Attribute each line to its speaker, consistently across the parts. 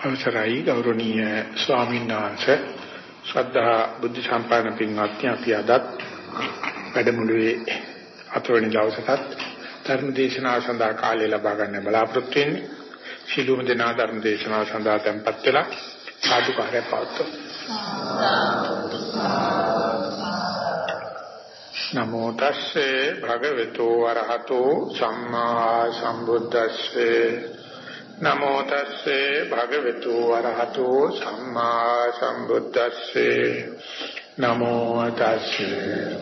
Speaker 1: අවසරයි ගෞරවනීය ස්වාමීන් වහන්සේ. ශ්‍රද්ධා බුද්ධ සම්පන්න පින්වත්නි අපි අදත් වැඩමුළුවේ අතවැනි දවසටත් ධර්ම දේශනාව සඳහා කාලය ලබා ගන්න බලාපොරොත්තු වෙන්නේ. ශිළුම දෙනා ධර්ම දේශනාව සඳහා tempත් වෙලා සාදු කාර්යය පවත්වමු. නමෝ තස්සේ භගවතු වරහතෝ සම්මා සම්බුද්දස්සේ. නමෝ තස්සේ භගවතු වරහතෝ සම්මා සම්බුද්දස්සේ. නමෝ තස්සේ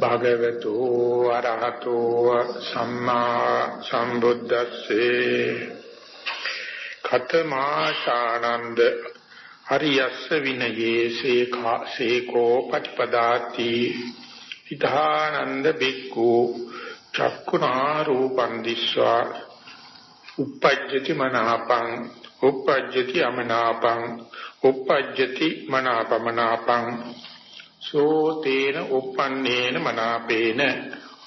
Speaker 1: භගවතු වරහතෝ සම්මා සම්බුද්දස්සේ. ඛතමා ශානන්ද හරියස්ස විනයේ සේඛා සේකෝ පටිපදාති. ඉදානන්ද බික්ඛු චක්කුනා රූපං දිස්වා uppajjati manapang uppajjati amanapang uppajjati manapamanapang සෝ තේන uppannේන මනාපේන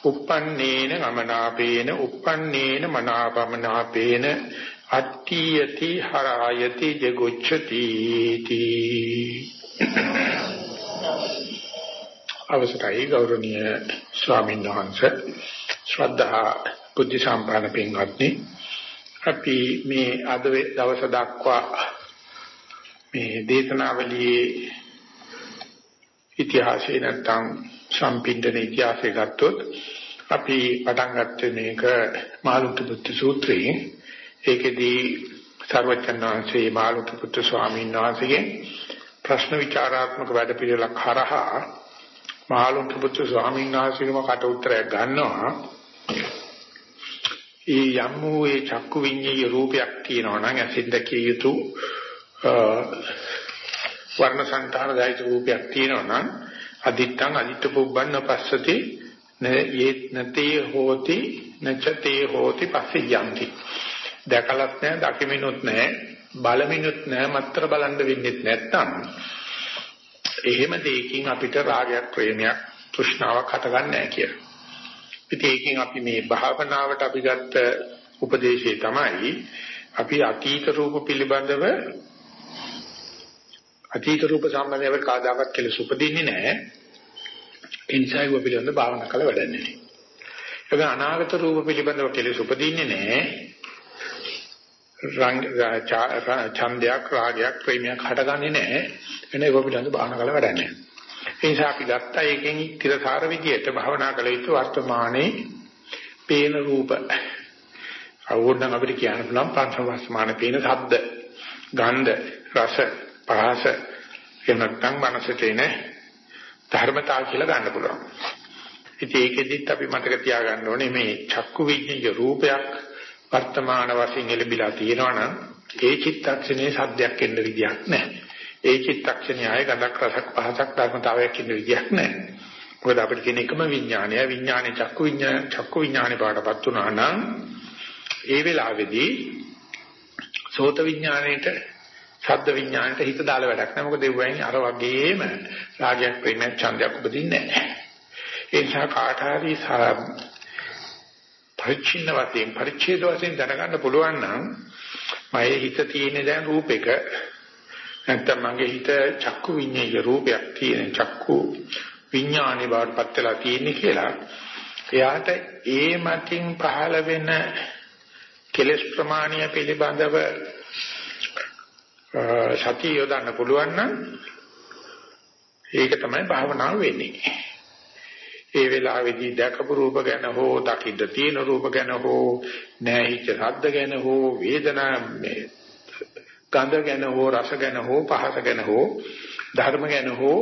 Speaker 1: uppannේන අමනාපේන uppannේන මනාපමනාපේන. අට්ඨියති හරායති ජගොච්ඡති තී. අවසරයි ගෞරවනීය ස්වාමීන් වහන්සේ ශ්‍රද්ධා බුද්ධ සම්පන්න පින්වත්නි. අපි මේ අද දවස දක්වා මේ දේශනාවලියේ ඉතිහාසය නැත්තම් සම්පින්දන ඉතිහාසය ගත්තොත් අපි පටන් ගත්තේ මේක මාළුක්‍ය පුත්‍ර සූත්‍රයෙන්. ඒකෙදී සර්වචන්නාංශේ මාළුක්‍ය පුත්‍ර ස්වාමීන් වහන්සේගෙන් ප්‍රශ්න විචාරාත්මක වැඩපිළිවෙලක් හරහා මාළුක්‍ය පුත්‍ර ස්වාමීන් වහන්සේගම කට උත්තරයක් ගන්නවා. ඒ යම් වූ ඒ චක්කු විඤ්ඤාය රූපයක් තියෙනවා නම් ඇසින් දැකිය යුතු වර්ණ සංතාන දායක රූපයක් තියෙනවා නම් අදිත්තං අදිත්ත පුබ්බන්න පස්සති නේ නතේ හෝති නචතේ හෝති පස්සේ යන්ති. දැකලත් නැහැ දකිමිනුත් නැහැ බලමිනුත් නැහැ මත්තර බලන්න වෙන්නේ නැත්තම් එහෙම දෙයකින් අපිට රාගයක් ප්‍රේමයක් තෘෂ්ණාවක් හටගන්නේ නැහැ කියලා. ඉතින් ඒකෙන් අපි මේ භාවනාවට අපි ගත්ත උපදේශය තමයි අපි අතීත රූප පිළිබඳව අතීත රූප සම්බන්ධව කාදාවත් කියලා සුපදින්නේ නැහැ. ඒ නිසා ඒව පිළිබඳව භාවනා කළ වැඩන්නේ නැහැ. ඒක අනාගත රූප පිළිබඳව කියලා සුපදින්නේ නැහැ. රංග ඡන්දයක් රාගයක් ප්‍රේමයක් හටගන්නේ නැහැ. එනේ ඒව පිළිබඳව භාවනා කළ වැඩන්නේ නැහැ. ඒ නිසා අපි ගත්තා ඒකෙන් තිරසාර විදියට භවනා කළ යුතු වර්තමානයේ පේන රූප. අවුරුද්දක් අපිට කියන්න පුළුවන් පංචවස්මාන පේන ශබ්ද, ගන්ධ, රස, පහස එනත්තම් මනසට එන ධර්මතාව කියලා ගන්න පුළුවන්. ඉතින් ඒකෙදිත් අපි මතක තියාගන්න ඕනේ මේ චක්කු විඤ්ඤාය රූපයක් වර්තමාන වශයෙන් එළඹිලා තියෙනවා නම් ඒ චිත්තක්ෂණේ සද්දයක් එන්න විදියක් නැහැ. ඒ චිත්තක්ෂණයේ ආය ගඳක් රසක් පහසක් ධර්මතාවයක් ඉන්න විදියක් නැහැ. මොකද අපිට තියෙන එකම විඥානය විඥානේ චක්කු විඥාන චක්කු විඥානේ පාඩපත් වුණා නම් ඒ වෙලාවේදී සෝත විඥාණයට ශබ්ද විඥාණයට හිත දාලා වැඩක් නැහැ. මොකද ඒ වයින් අර වගේම රාගයක් ප්‍රේමයක් ඡන්දයක් උපදින්නේ නැහැ. ඒ නිසා කාට හරි පරිච්ඡින්න වශයෙන් පරිච්ඡේද වශයෙන් දැනගන්න පුළුවන් නම් මගේ හිත තියෙන දැන් රූපෙක නැත්තම් මගේ හිත චක්කු විඤ්ඤාය රූපයක් තියෙන චක්කු විඥානේ බවට පත් වෙලා තියෙන්නේ කියලා එයාට ඒ මතින් පහළ වෙන කෙලස් ප්‍රමාණය පිළිබඳව සතිය යොදන්න පුළුවන් නම් ඒක තමයි භාවනාව වෙන්නේ. ඒ වෙලාවේදී දැකපු රූප ගැන හෝ දකිද්ද තියෙන රූප ගැන හෝ නැහිච්ච ශබ්ද ගැන හෝ වේදනා මේ ගඳ ගැන හෝ රස ගැන හෝ පහස ගැන හෝ ධර්ම ගැන හෝ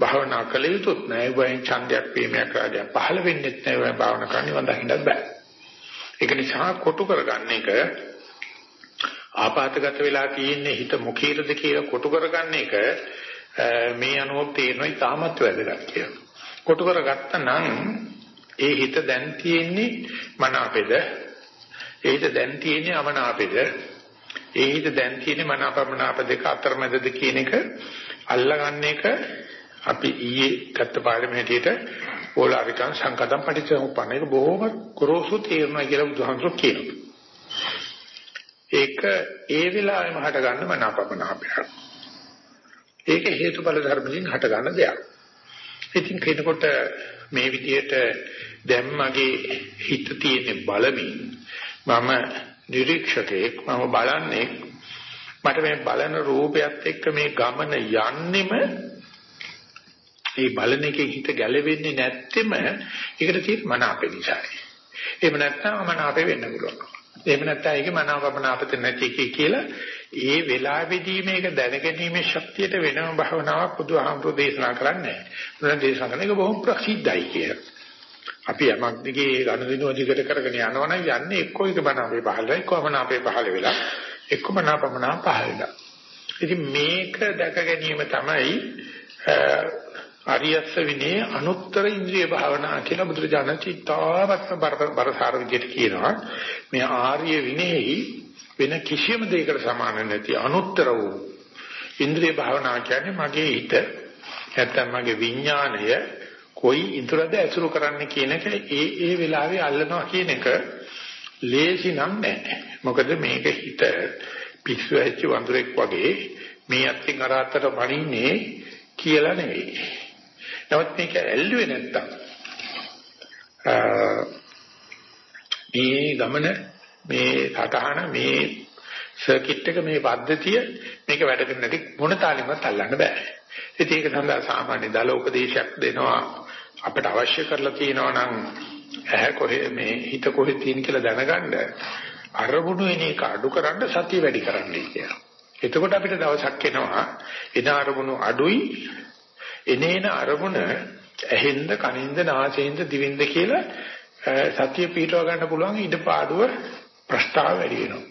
Speaker 1: භාවනා කළ යුතුත් නෑ. වයින් ඡන්දයක් වීමක් රාජය පහළ වෙන්නේ නැහැ වයි භාවනා කරන්න වඳින්නත් බෑ. ඒක නිසා කොටු කරගන්න එක ආපాతගත වෙලා තියෙන්නේ හිත මුඛීරද කියලා කොටු කරගන්න එක මේ අනුව තේරෙනවා ඉතාමත් වැදගත් කියලා. කොටු කරගත්තා නම් ඒ හිත දැන් තියෙන්නේ මන අපෙද ඒ හිත දැන් තියෙන්නේ අමනාපෙද? ඒ හිත දැන් තියෙන්නේ මනාපමනාප දෙක අතරමැදද කියන එක අල්ලගන්න එක අපි ඊයේ ගත්ත පාඩම හැටියට ඕලාරිකං සංකතම් පටිච්චසමුප්පන්න ඒක බොහොම ගොරෝසු තේරුණා කියලා බුදුහාමුදුරුවෝ කියනවා. ඒක ඒ වෙලාවෙම හට ගන්න මනාපමනාපය. ඒක හේතුඵල ධර්මයෙන් හට ගන්න දෙයක්. ඉතින් කෙනෙකුට මේ විදිහට දැන් මගේ හිත තියෙන බලමින් මම නිරීක්ෂකෙක් මම බලන්නේ මට මේ බලන රූපයත් එක්ක මේ ගමන යන්නෙම මේ බලන එකේ හිත ගැලවෙන්නේ නැත්තෙම ඒකට තියෙන මන අපේ නිසායි. එහෙම නැත්නම් මන අපේ වෙන්න පුළුවන්. එහෙම නැත්නම් ඒක මනාවපන අපිට නැති එකයි කියලා ඒ වෙලාවේදී මේක දැනගැනීමේ ශක්තියට වෙනම භවනාවක් බුදුහාමුදුරෝ දේශනා කරන්නේ නැහැ. දේශනා කරන එක බොහොම ප්‍රසිද්ධයි කියලා. අපි යමක් දිගේ ගනුදෙනු අධිකට කරගෙන යනවනම් යන්නේ එක්කෝ එක මනාපේ පහළ වෙලා එක්කෝ මනාපේ පහළ වෙලා එක්කෝ මනාපමනා පහළ වෙලා. ඉතින් මේක දැක ගැනීම තමයි අරියස්ස විනේ අනුත්තර ඉන්ද්‍රිය භාවනා කියලා බුදුරජාණන් චිත්තාවත්ම බරසාර විදිහට කියනවා මේ ආර්ය විනේහි වෙන කිසියම් දෙයකට සමාන නැති අනුත්තර වූ ඉන්ද්‍රිය භාවනා කියන්නේ මගේ හිත නැත්තම් මගේ විඥාණය කොයි ඉදරද ඇසුරු කරන්න කියන එක ඒ ඒ වෙලාවේ අල්ලනවා කියන එක ලේසි නම් නෑ. මොකද මේක හිත පිස්සු ඇච්ච වඳුරෙක් වගේ මේ අත්ින් අර අතට පණින්නේ කියලා නෙවෙයි. නමුත් මේක ඇල්ලුවේ නැත්තම් මේ ගමන මේ සටහන මේ සර්කිට් එක මේ පද්ධතිය මේක වැඩ කරන්නේ නැති මොන තාලෙවත් අල්ලන්න බෑ. ඉතින් ඒක සඳහා සාමාන්‍ය දල උපදේශයක් දෙනවා. අපිට අවශ්‍ය කරලා තියෙනවා නම් ඇහැ කොහේ මේ හිත කොහේ තියෙන කියලා දැනගන්න අරමුණු එන එක අඩු කරන්න සතිය වැඩි කරන්නයි කියලා. එතකොට අපිට දවසක් එනවා එන අරමුණු අඩුයි එනේන අරමුණ ඇහෙන්ද කනින්ද නාසයෙන්ද දිවෙන්ද කියලා සතිය පිටව ගන්න පුළුවන් ඉඩපාඩුව ප්‍රස්තාව වැඩි වෙනවා.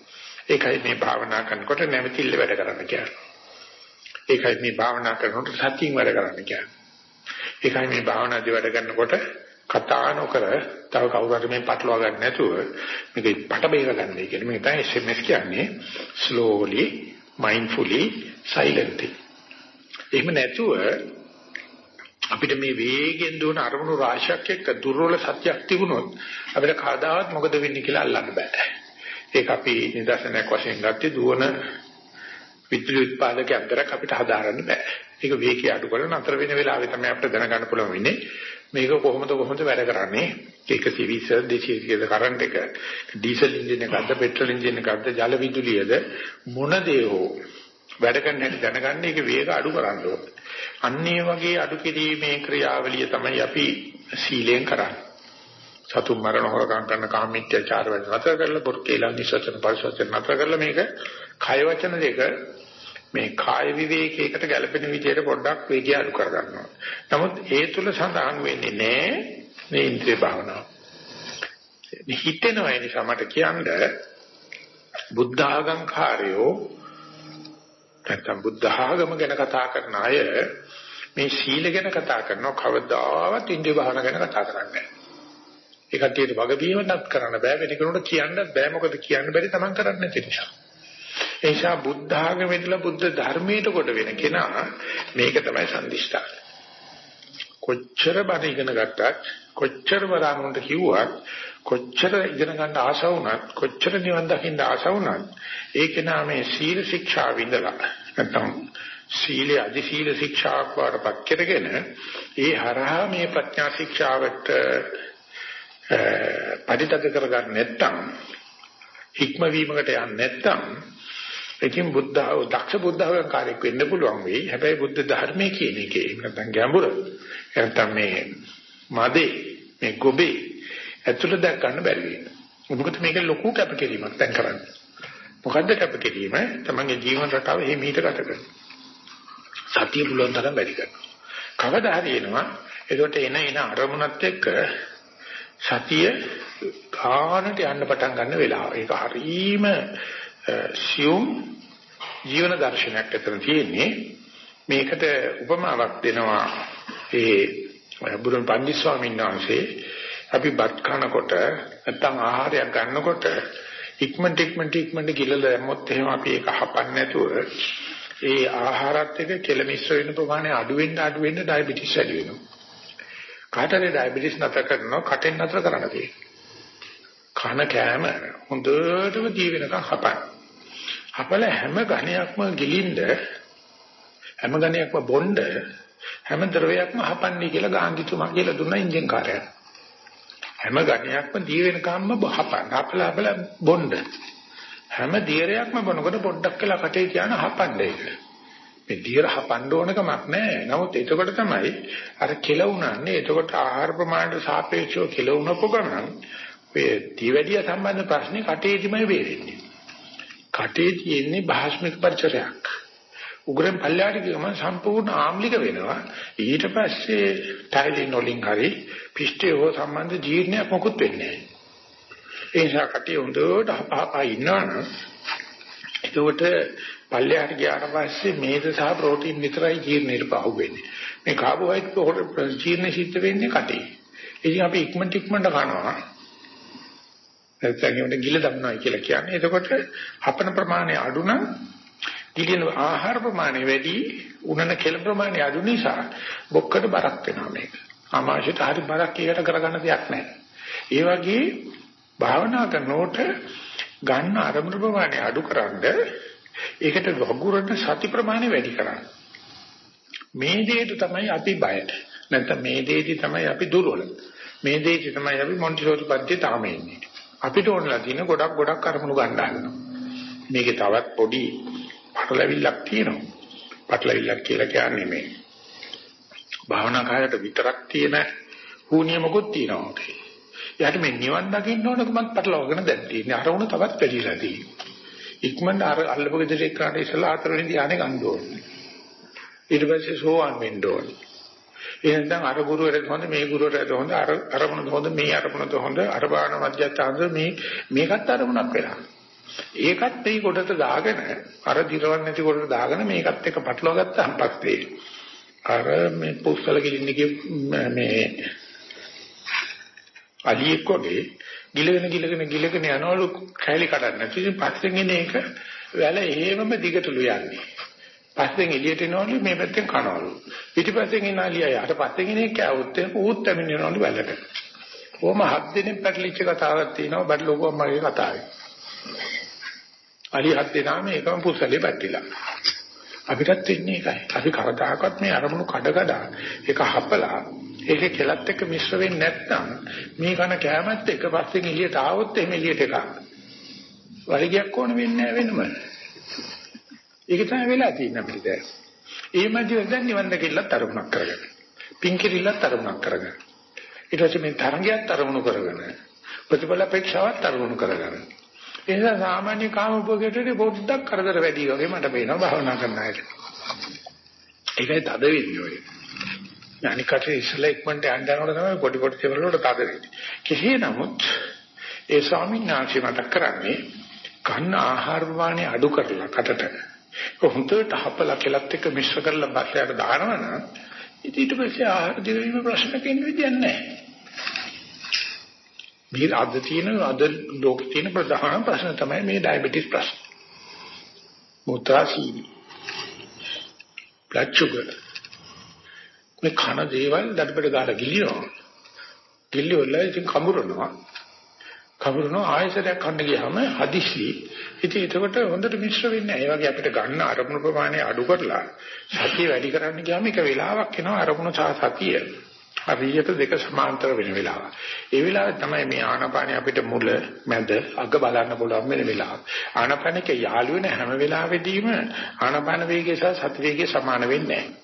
Speaker 1: ඒකයි මේ භාවනා කරනකොට නැවතිල්ල වැඩ කරන්න කියන්නේ. ඒකයි මේ භාවනා කරනකොට සතියින් වැඩ කරන්න කියන්නේ. ඒකයි මේ භාවනාදී වැඩ කරනකොට කතා නොකර තව කවුරු හරි මේ පටලවා ගන්න නැතුව මේක පට බේර ගන්නයි කියන්නේ. මේක තමයි SMS කියන්නේ slowly mindfully silently. එහෙම නැතුව අපිට මේ වේගෙන් දුවන අරමුණු රාශියක් එක්ක දුර්වල සත්‍යයක් තිබුණොත් අපිට කවදාවත් මොකද වෙන්නේ කියලා අල්ලන්න බෑ. ඒක අපි නිදර්ශනයක් වශයෙන් ගත්තේ දුවන විද්‍යුත් උත්පාදක යන්ත්‍රයක් අපිට හදාගන්න බෑ. ඒක වේගය අඩු කරලා නතර වෙන වෙලාවෙ තමයි අපිට දැනගන්න පුළුවන් වෙන්නේ. මේක කොහොමද කොහොමද වැඩ කරන්නේ? 120 200 කරන්ට් එක ඩීසල් එන්ජින් එකක්ද පෙට්‍රල් එන්ජින් එකක්ද ජල විදුලියද මොන දේ හෝ වැඩ කරන හැටි දැනගන්න ඒක වේග අඩු කරන්න ඕනේ. අන්න ඒ වගේ අඩු කිරීමේ ක්‍රියාවලිය තමයි අපි සීලෙන් කරන්නේ. සතුන් මරණ හොරකම් කරන කාමීත්‍යචාර වෙන නතර කරලා බොර්කේලා නිසචන පරිසචන නතර කරලා මේක කය වචන දෙක මේ කාය විවේකයකට ගැළපෙන විදිහට පොඩ්ඩක් වේගය අඩු කර ගන්නවා. නමුත් ඒ තුල සඳහන් වෙන්නේ නැහැ මේ ඉන්ද්‍රිය භාවනාව. හිතෙනවා ඒ නිසා මට කියන්න බුද්ධ ආගම්කාරයෝ නැත්නම් බුද්ධ ආගම ගැන කතා කරන අය මේ සීල ගැන කතා කරනවා කවදාවත් ඉන්ද්‍රිය භාවනා ගැන කතා කරන්නේ නැහැ. ඒ කට්ටියට වගකීමක් කරන්න බෑ වෙන කෙනෙකුට කියන්නත් බෑ මොකද කියන්න බැරි තමන් කරන්නේ නැති නිසා. ඒ නිසා බුද්ධ ආගමේදලා බුද්ධ ධර්මයට කොට වෙන කෙනා මේක තමයි සම්දිස්ථාන. කොච්චර බණ ඉගෙන ගත්තත් කොච්චර වරානුන්ට කිව්වත් කොච්චර ඉගෙන ගන්න ආස වුණත් කොච්චර නිවන් දකින්න ආස වුණත් ඒක නාමේ සීල ශික්ෂා විඳලා නැත්නම් සීලේ අධි සීල ශික්ෂාවක් වඩපත් කරගෙන ඒ හරහා මේ ප්‍රඥා ශික්ෂාවට පරිතක කරගන්න නැත්නම් හික්මවීමකට යන්නේ නැත්නම් ඒකෙන් බුද්ධ දක්ෂ බුද්ධ කාර්යයක් වෙන්න පුළුවන් වෙයි. හැබැයි බුද්ධ ධර්මයේ කියන එකේ නැත්නම් ගැඹුර නැත්නම් මේ මදේ මේ ගොබේ ඇතුළත දැක් ගන්න බැරි වෙනවා. මොකද මේක ලොකු කැපකිරීමක් දැන් කරන්නේ. මොකද්ද කැපකිරීම? තමන්ගේ ජීවන රටාව එහිමීට ගත කරනවා. සතිය පුළුවන් තරම් වැඩි කරනවා. කවදා හරි එනවා ඒකට එන එන අරමුණත් එක්ක සතිය ගානට යන්න පටන් ගන්න වෙලාව. ඒක හරීම සියුම් ජීවන දර්ශනයක් අතර තියෙන්නේ. මේකට උපමාවක් දෙනවා ඒ බුදුන් පන්දි ස්වාමීන් වහන්සේ අපි බත් කනකොට නැත්නම් ආහාරයක් ගන්නකොට ඉක්මනට ඉක්මනට ඉක්මනට ගිලලා දැම්මොත් එහෙම අපි ඒක හපන්නේ නැතුව ඒ ආහාරات එක කෙල මිශ්‍ර වෙන ප්‍රමාණය අඩු වෙන්න අඩු වෙන්න ඩයබටිස් වැඩි වෙනවා. කාටරේ ඩයබටිස් නැතර කරනවා කටෙන් නැතර කරන්න තියෙනවා. කන කෑම හොඳටම දී වෙනකන් හපන්න. අපල හැම ඝණයක්ම ගිලින්ද හැම ඝණයක්ම බොණ්ඩ හැම ද්‍රවයක්ම හපන්නේ කියලා ගාන්ධිතුමා කියලා දුන්නා ඉන්ජින් කාර්යය. හැම ඝණයක්ම දී වෙනකම්ම හපන්න. හපලා හපලා බොණ්ඩ. හැම දීරයක්ම බොනකොට පොඩ්ඩක් කියලා කටේ තියාන හපන්නේ ඒක. මේ දීර හපන්න ඕන කමක් නැහැ. නමුත් එතකොට තමයි අර කෙලුණන්නේ. එතකොට ආහාර ප්‍රමාණයට සාපේක්ෂව කෙලුණපො ගමන් මේ දීවැඩිය සම්බන්ධ ප්‍රශ්නේ කටේදිමයි වෙරෙන්නේ. කටේ තියෙන්නේ භාෂ්මික පරිචරයක්. උග්‍රෙන් පල්ලයට ගියම සම්පූර්ණ ආම්ලික වෙනවා. ඊට පස්සේ ටයිලින් වලින් හරි පිෂ්ඨය හෝ සම්බන්ධ ජීර්ණයක් මොකුත් වෙන්නේ නැහැ. ඒ නිසා කටේ හොඳට හපහපා ඉන්නවනම් එතකොට පල්ලයට ගියාට පස්සේ මේද සහ ප්‍රෝටීන් විතරයි ජීර්ණයට පහුවෙන්නේ. මේ කාබෝහයිඩ්‍රේට් ජීර්ණ සිද්ධ වෙන්නේ කටේ. ඉතින් අපි ඉක්මනට ඉක්මනට කනවා. නැත්නම් ඒකට ගිල දමනවා කියලා කියන්නේ. එතකොට හපන ප්‍රමාණය අඩු නම් ගිලින ආහාර ප්‍රමාණය වැඩි, උනන කෙල ප්‍රමාණය අඩු නිසා බොක්කට බරක් වෙනවා මේක. ආමාශයට හරි බරක් ඒකට කරගන්න දෙයක් නැහැ. ඒ වගේ භාවනා කරනකොට ගන්න අරමුණු ප්‍රමාණය අඩුකරනද ඒකට වගුරන සති ප්‍රමාණය වැඩි කරන්න. මේ දෙයට තමයි අපි බය. නැත්නම් මේ දෙයටි තමයි අපි දුර්වල. මේ දෙයටි තමයි අපි මොන්ටිසෝරි පන්ති තාම ඉන්නේ. අපිට ඕනලා තියෙන ගොඩක් ගොඩක් අරමුණු ගන්න හදනවා. මේකේ තවත් පොඩි පටලැවිල්ලක් තියෙනවා. පටලැවිල්ලක් කියලා කියන්නේ මේ භාවනා කායයට විතරක් තියෙන හුනියමකුත් තියෙනවා. එයාට මේ නිවන් දකින්න ඕනකමත් පටලවගෙන දැන් තියෙන්නේ. අරමුණ තවත් වැඩිලා තියෙනවා. ඉක්මනට අර අල්ලපු ගෙදර එක්කනට ඉස්සලා හතරවෙනි ධානය ගන්න ඕනේ. ඊට පස්සේ සෝවාන් වෙන්න ඕනේ. එහෙනම් අර ගුරුවරයෙක් හොඳ මේ ගුරුවරයෙක් හොඳ අර අරමුණ හොඳ මේ අරමුණ හොඳ අර බාන මධ්‍යස්ථානද මේ මේකත් අරමුණක් වෙලා. ඒකත් මේ කොටට දාගෙන අර දිරවන්නේ නැති කොටට දාගෙන මේකත් එක පටලවා ගත්තාම පස්සේ අර මේ පුස්තල කිලින්නේ මේ අලියෙක් වගේ ගිලගෙන ගිලගෙන ගිලගෙන යනවලු කැලි කඩන්න. ඉතින් පස්සෙන් එන එක වැල එහෙමම දිගටලු යන්නේ. පස්සෙන් එළියට එනවලු මේ පැත්තෙන් කනවලු. පිටිපස්සෙන් එන අලියා යට පස්සෙන් එන එක කැවුත් ඌත් ඇමිනෙනවලු වැලට. කොහොම හත් දිනෙන් පැටලිච්ච කතාවක් තියෙනවා බඩලෝකෝ මගේ කතාවේ. අලි හත් දෙනාම එකම පුස්සලේ පැටලිලා. අපිටත් වෙන්නේ ඒකයි. අපි කවදාකවත් මේ අරමුණු කඩ කඩ ඒක හපලා ඒකේ කෙලත් එක්ක මිශ්‍ර වෙන්නේ නැත්නම් මේ කන කෑමත් එක පස්සෙන් එළියට ආවොත් එහෙම එළියට එකක්. වරිගයක් ඕන වෙන්නේ නැහැ වෙනම. ඒක තමයි වෙලා තියෙන්නේ අපිට. ඒ මැදින් දැන් නිවන් දකිල්ලත් අරමුණක් කරගන්න. පින්කිරිල්ලත් අරමුණක් කරගන්න. ඊට පස්සේ මේ තරංගයත් අරමුණු කරගෙන ප්‍රතිඵල අපේක්ෂාවත් අරමුණු කරගන්න. ඒ නිසා සාමාන්‍ය කාම උපකේතේ පොඩ්ඩක් කරදර වැඩි වගේ මට පේනවා භාවනා කරන අයට. ඒකයි තද වෙන්නේ ඔය. අනික කටේ ඉස්සලා ඉක්මනට යන්න යනකොට තමයි පොඩි පොඩි දේවල් වලට තද වෙන්නේ. කෙසේ නමුත් ඒ ස්වාමීන් වහන්සේ මතක් කරන්නේ කන්න ආහාර ප්‍රමාණය අඩු කරලා කටට හොඳට හපලා කෙලත් එක්ක මිශ්‍ර කරලා බස්සයට දානවනම් ඊට පස්සේ ආහාර දෙවීම ප්‍රශ්නක ඉන්න විදියක් නැහැ. මේ අද තියෙන අද ලෝකේ තියෙන ප්‍රධාන ප්‍රශ්න තමයි මේ ඩයබටිස් ප්‍රශ්න. මුත්‍රාසීනි. blood sugar මේ කන දේවල් දඩබඩ ගාලා ගිලිනවා. ගිල්ල වල ඉතින් කඹරනවා. කඹරනවා ආයසරයක් කන්න ගියාම හදිස්සි. ඉතින් ඒකට හොඳට මිශ්‍ර වෙන්නේ නැහැ. ඒ වගේ අපිට ගන්න අරමුණු ප්‍රමාණය අඩු කරලා සතිය වැඩි කරන්න ගියාම එක වෙලාවක් එනවා අරමුණු සහ සතිය. හරියට දෙක සමාන්තර වෙන වෙලාව. ඒ වෙලාවේ තමයි මේ ආනාපානිය අපිට මුල මැද අග බලන්න පුළුවන් වෙන වෙලාව. ආනාපානික යාළු වෙන හැම වෙලාවෙදීම ආනාපාන වේගය සහ සති වේගය සමාන වෙන්නේ නැහැ.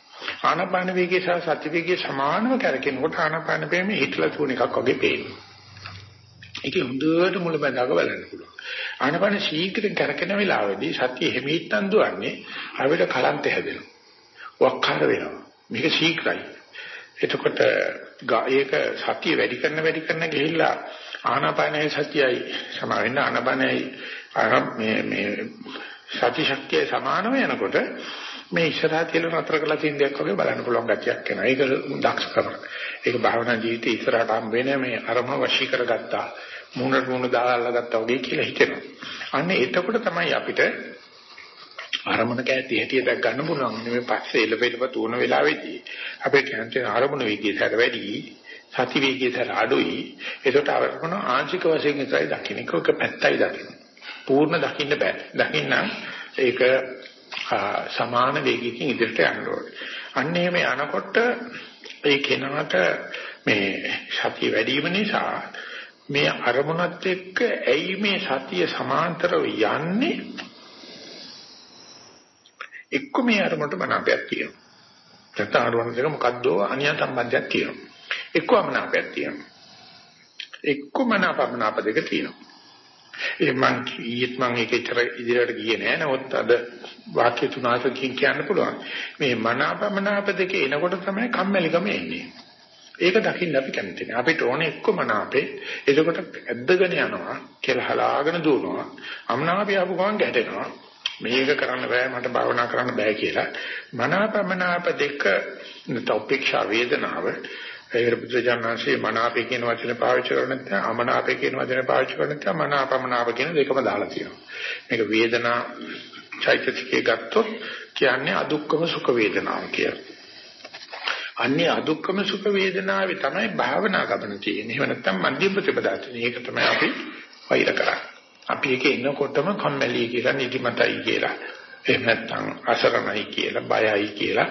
Speaker 1: ආනාපාන වේගය සහ සති වේගය සමානව කරකිනකොට ආනාපාන වේගය හිටලා තුන එකක් වගේ පේනවා. ඒක හොඳට මුලබඳාක බලන්න පුළුවන්. ආනාපාන ශීඝ්‍රයෙන් කරකින වෙලාවේදී සතිය හිමීට්ටන් දුවන්නේ අපිට කලන්ත හැදෙනවා. වක්කාර වෙනවා. මේක ශීඝ්‍රයි. එතකොට ඒක සතිය වැඩි කරන වැඩි කරන ගිහිල්ලා ආනාපානයේ සතියයි සමා වෙන්න ආනාපානයයි මේ මේ සති ශක්තිය සමානව යනකොට මේ ඉස්සරහා කියලා නතර කරලා තියෙන දෙයක් වගේ බලන්න පුළුවන් ගැටියක් එනවා. ඒක දක්ෂකම. ඒක භාවනා ජීවිතේ ඉස්සරහට හම් වෙන මේ අරම වශී කරගත්තා. මූණට මූණ දාලා ගත්තා වගේ කියලා හිතෙනවා. අන්න එතකොට තමයි අපිට අරමුණ කැටි හැටි දැක් ගන්න පුළුවන්. මේ පස්සේ එළවෙලව තුන වෙලාවේදී අපේ කැන්ටේ අරමුණ වේගය සැර වැඩි සති වේගය සැර අඩුයි. ඒකට අරමුණ ආංශික වශයෙන් ඉතරයි දකින්න. ඒක පැත්තයි දකින්න. පූර්ණ දකින්න බෑ. දකින්න ඒක සමාන වේගයකින් ඉදිරියට යන්න ඕනේ. අන්න එහෙම යනකොට ඒ කෙනාට මේ සතිය වැඩි වීම නිසා මේ අරමුණත් එක්ක ඇයි මේ සතිය සමාන්තරව යන්නේ එක්ක මේ අරමුණට මනාපයක් තියෙනවා. නැත්නම් අරමුණ දෙක මොකද්ද අනියම් සම්බන්ධයක් තියෙනවා. එක්ක මනාපයක් තියෙනවා. එක්ක මනාපමනාප දෙක තියෙනවා. ඒ මං ඊයේත් මං ඒකේතර ඉදිරියට ගියේ නෑ. නමුත් අද වාක්‍ය තුනකින් කියන්න පුළුවන්. මේ මනාපමනාප දෙක එනකොට තමයි කම්මැලිකම එන්නේ. ඒක දකින්න අපි කැමති නෑ. අපිට ඕනේ එක්ක මනාපේ. එතකොට ඇද්දගෙන යනවා කියලා හලාගෙන දුවනවා. අමනාපය ආපු ගමන් ගැටෙනවා. මේක කරන්න බෑ මට භාවනා කරන්න බෑ කියලා. මනාපමනාප දෙක නැත්නම් උපේක්ෂා වේදනාව ඒකට බුදුජානනාංශයේ මනාපේ කියන වචනේ පාවිච්චි කරන්නේ නැත්නම් අමනාපේ කියන වචනේ පාවිච්චි කරන්නේ නැත්නම් මනාපමනාප කියන දෙකම දාලා තියෙනවා. මේක වේදනා චෛතසිකේ ගත්තොත් කියන්නේ අදුක්කම සුඛ වේදනාව කියලා. අන්නේ අදුක්කම සුඛ වේදනාවේ තමයි භාවනා ගමන තියෙන්නේ. එහෙම නැත්නම් මධ්‍යම ප්‍රතිපදාවට. මේක තමයි අපි වෛර කරන්නේ. අපි එක එනකොටම කම්මැලි කියලා නිදිමතයි කියලා. එහෙම නැත්නම් අසරණයි කියලා, බයයි කියලා,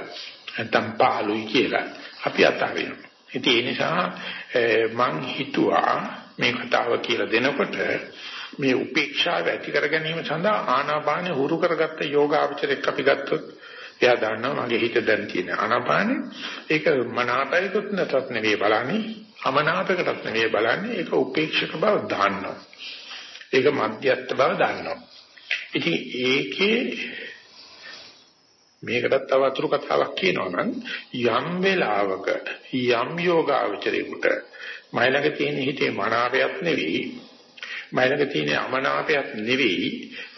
Speaker 1: නැත්නම් පාළුයි කියලා අපි අතාරිනවා. ඉතින් ඒ නිසා මං හිතුවා මේ කතාව කියලා දෙනකොට මේ උපේක්ෂාව ඇති කර ගැනීම සඳහා ආනාපානෙ හුරු කරගත්ත යෝගාචරයක් අපි ගත්තොත් එයා දන්නවා මගේ හිත දැන් තියෙන ආනාපානෙ. ඒක මනාපයකට නැතත් නෙවෙයි බලන්නේ අමනාපයකටත් නෙවෙයි බලන්නේ ඒක උපේක්ෂක බව දාන්නවා. ඒක මධ්‍යස්ථ බව දාන්නවා. ඉතින් ඒකේ මේකටත් තව අතුරු කතාවක් කියනවා නම් යම් වෙලාවක යම් යෝගාවචරයකට මයිලක තියෙන හිතේ මනාපයක් නෙවෙයි මයිලක තියෙන අමනාපයක් නෙවෙයි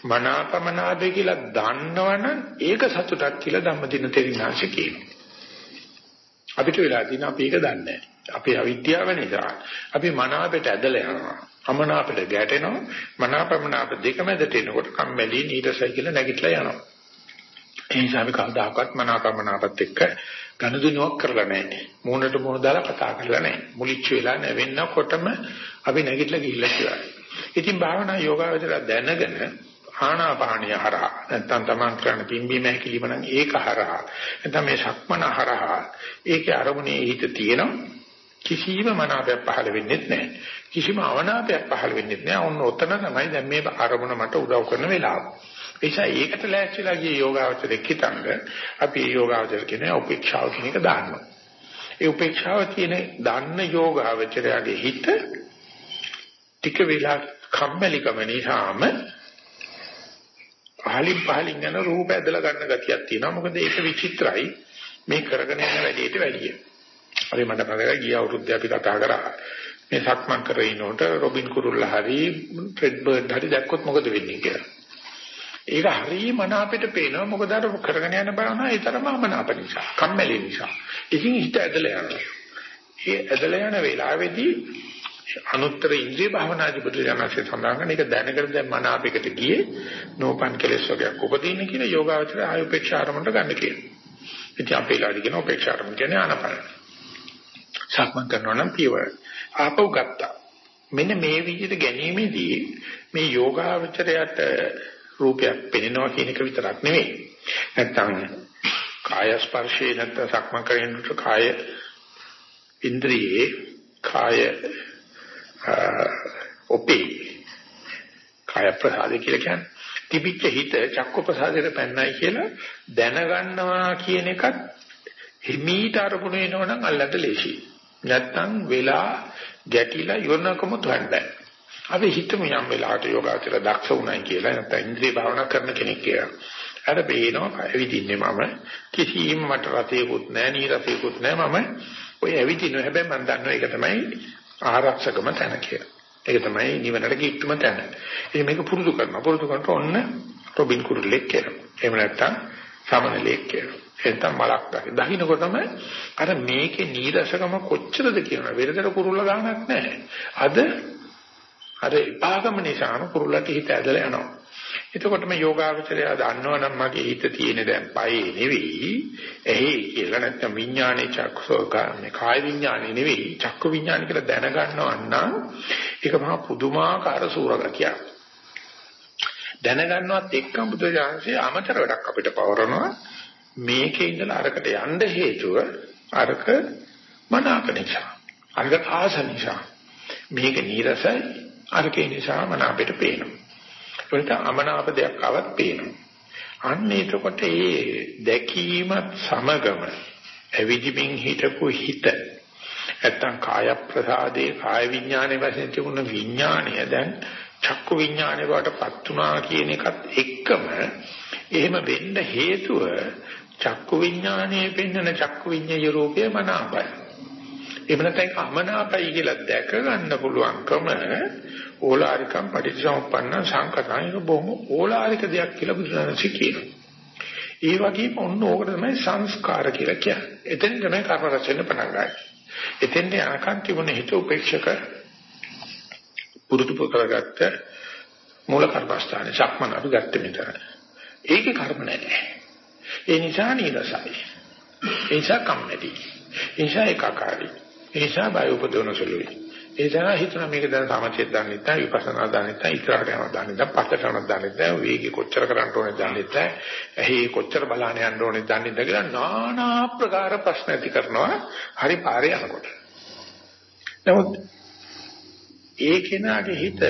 Speaker 1: මනාපමනාපය කියලා දන්නවනම් ඒක සතුටක් කියලා ධම්මදින තෙරිනාංශ කියනවා. අපිට වෙලා තියෙන අපි ඒක දන්නේ නැහැ. අපේ අවිද්‍යාව නිසා අපි මනාපයට ඇදලා යනවා අමනාපයට ගැටෙනවා මනාපමනාප දෙක මැදට එනකොට කම්මැලි නීරසයි කියලා නැගිටලා යනවා. ඒ නිසා අපි කවදාකවත් මනාපමනාපත් එක්ක ගනුදෙනුවක් කරලා නැහැ. මූණට මූණ දාලා කතා කරලා නැහැ. මුලිච්ච වෙලා නැවෙන්නකොටම අපි නැගිටලා ගිහිල්ලා ඉවරයි. ඉතින් භාවනා යෝගාවචර දැනගෙන ආනාපානිය හරහා නැත්නම් තමන් කරන පිම්බීම හැකිලිම නම් ඒක හරහා නැත්නම් මේ සක්මන හරහා ඒකේ අරමුණේ හිත තියෙනවා කිසිම මනාපයක් පහළ වෙන්නේ නැහැ කිසිම අවනාපයක් පහළ වෙන්නේ නැහැ ඔන්න ඔතන තමයි දැන් මේ අරමුණ මට උදව් කරන වෙලාව නිසා ඒකට ලෑස්තිලා ගිය යෝගාවචරෙක් හිතනද අපි මේ යෝගාවචර කියන උපේක්ෂාව කියන එක දාන්නවා. ඒ උපේක්ෂාව කියන දාන්න යෝගාවචරයේ හිත ටික වෙලා කම්මැලිකම නිසාම පහලින් පහලින් යන රූප ඇදලා ගන්න ගතියක් තියෙනවා. මොකද ඒක විචිත්‍රයි මේ කරගෙන යන වැඩේට වැඩිය. අපි මට මතකයි ගිය අවුරුද්දේ අපි කතා කරා. මේ සක්මන් කරේ ඉනොට රොබින් කුරුල්ලා හරි ෆ්‍රෙඩ් බර්ඩ් හරි දැක්කොත් මොකද වෙන්නේ කියලා. ඒක හරියම මනාපෙට පේනවා. මොකද අර කරගෙන යන බලනවා ඒ තරම අමනාප නිසා කම්මැලි නිසා. ඉතින් හිත ඇදලා යනවා. ඒ ඇදලා යන වෙලාවේදී අනුත්තර ඉන්ද්‍රිය භාවනාදී බුදුරජාණන්සේ සඳහන් කරන එක දැනගෙන දැන් මනාපයකට ගියේ නෝපන් කෙලස් වර්ගයක් උපදින්න කියලා යෝගාවචරය ආය උපේක්ෂා ආරමුණට ගන්න කියනවා ඉතින් අපේ ලාදී කියන උපේක්ෂා ආරමුණ කියන්නේ ආනපන. සක්මන් කරනවා නම් පියවර. ආපහු ගත්තා. මෙන්න මේ විදිහට ගැනීමේදී මේ යෝගාවචරයට රූපයක් පෙනෙනවා කියන එක විතරක් නෙවෙයි. නැත්තම් කාය ස්පර්ශේ නැත්තම් සක්මන් කරනකොට කාය ඉන්ද්‍රියේ කාය ඔපේ කාය ප්‍රසාද කියලා කියන්නේ තිබිච්ච හිත චක්ක ප්‍රසාදයට පැන්නයි කියලා දැනගන්නවා කියන එකත් හිමීට අරමුණ එනවනම් අල්ලන්න ලේසියි. නැත්තම් වෙලා ගැටිලා යොනකම තවන්නේ. අපි හිතමු යම් වෙලාවට යෝගාචර දක්ෂ වුණයි කියලා නැත්නම් ඉන්ද්‍රිය භාවනා කරන කෙනෙක් කියලා. අර බේනවා ඇවිදින්නේ මම කිසිම මට රතේකුත් නැහැ නීරසේකුත් නැහැ මම ඔය ඇවිදිනවා හැබැයි මම දන්නවා ඒක තමයි ආරක්ෂකම තැන කියලා. ඒක තමයි නිවනට කිට්ටුම තැන. ඉතින් මේක පුරුදු කරනවා. පුරුදු කරනකොට ඔන්න රොබින් කුරුල්ලෙක් කියලා. එහෙම නැත්නම් සමනලෙක් කියලා. එතන මලක් දහි. දහිනකොටම අර මේකේ නීරසකම කොච්චරද කියනවා. වෙරදර කුරුල්ල ගන්නක් නැහැ. අද අර එපාගම නිසාම කුරුල්ලට හිත ඇදලා යනවා. එතකොට මේ යෝගාවචරය දන්නවනම් මගේ හිත තියෙන දැන් පයේ නෙවෙයි එහි කියලා නැත්නම් විඥානේ චක්කෝක මේ කාය විඥානේ නෙවෙයි චක්ක විඥාන කියලා දැනගන්නවා නම් ඒක මහා පුදුමාකාර සූරගතියක්. දැනගන්නවත් එක්කම බුදුජානකසේ අමතර වැඩක් අපිට පවරනවා මේකේ ඉඳලා අරකට යන්න හේතුව අරක මනාප නිසා අරක ආස නිසා මේක නීරසයි අරකේ නිසා මනාපෙට පේනවා ඒකට අමනාප දෙයක් ආවත් පේනවා අන්න එතකොට ඒ දැකීමත් සමගම ඇවිදිමින් හිටපු හිත නැත්තම් කාය ප්‍රසාදේ කාය විඥානයේ වශයෙන් තිබුණ විඥානය දැන් චක්කු විඥානය බවටපත් වුණා කියන එකත් එක්කම එහෙම වෙන්න හේතුව චක්කු විඥානයේ පෙන්වන චක්කු විඤ්ඤාය රූපය මනාපයි. එහෙම නැත්නම් අමනාපයි කියලා දැක ගන්න පුළුවන්කම ඕලාරිකම් පටිච්චසමුප්පන්න සංකතයික බොහොම ඕලාරික දෙයක් කියලා බුදුරජාණන් කියනවා. ඒ වගේම ඔන්න ඕකට තමයි සංස්කාර කියලා කියන්නේ. එතෙන් තමයි කර්ම රචන පටන් ගන්නේ. එතෙන් යනකන් තිබුණ හිත උපේක්ෂක පුරුදු කරගත්ත මූල කර්මස්ථානේ සක්මන් අපි ගත්තේ මෙතන. ඒකේ කර්ම නැහැ. ඒ නිසා නීරසයි. ඒ නිසා කම්මැලි. ඒ නිසා ඒකාකාරී. ඒ නිසා බය උපදවන සුළුයි. ඒ නිසා හිතන මේක දැන් සමථයක් දන්නේ නැත්නම් විපස්සනා දන්නේ නැත්නම් ඉස්සරහට යනවා දන්නේ නැත්නම් පස්සට යනවා දන්නේ නැත්නම් වේගය කොච්චර කරන්න ඕනේ දන්නේ නැත්නම් ඇහි කොච්චර බලන්න යන්න ඕනේ දන්නේ නැත්නම් කියලා নানা ප්‍රකාර ප්‍රශ්න ඇති කරනවා හරි පාරේ යනකොට. නමුත් ඒ කෙනාගේ හිත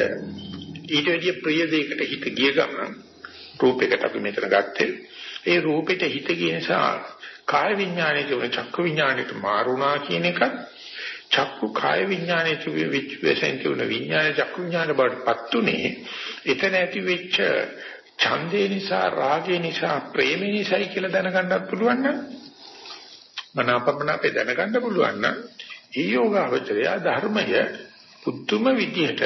Speaker 1: ඊට වැඩිය ප්‍රිය දෙයකට හිත ගිය ගමන් රූපයකට අපි මෙතන ගත්තේ ඒ රූපෙට හිත ගිය නිසා කාය විඥානයේ තිබුණ චක්ක විඥානයට මාරුණා කියන එකත් චක්කු කාය විඥානයේ තිබුණ විචේසෙන් තිබුණ විඥාන චක්කු විඥාන බවටපත් උනේ එතන ඇති වෙච්ච ඡන්දේ නිසා රාගේ නිසා ප්‍රේමේ නිසායි කියලා දැනගන්නත් පුළුවන් නම් මනාපමනාපේ දැනගන්න පුළුවන් නම් ඊ යෝගාවචරය ධර්මය පුදුම විදිහට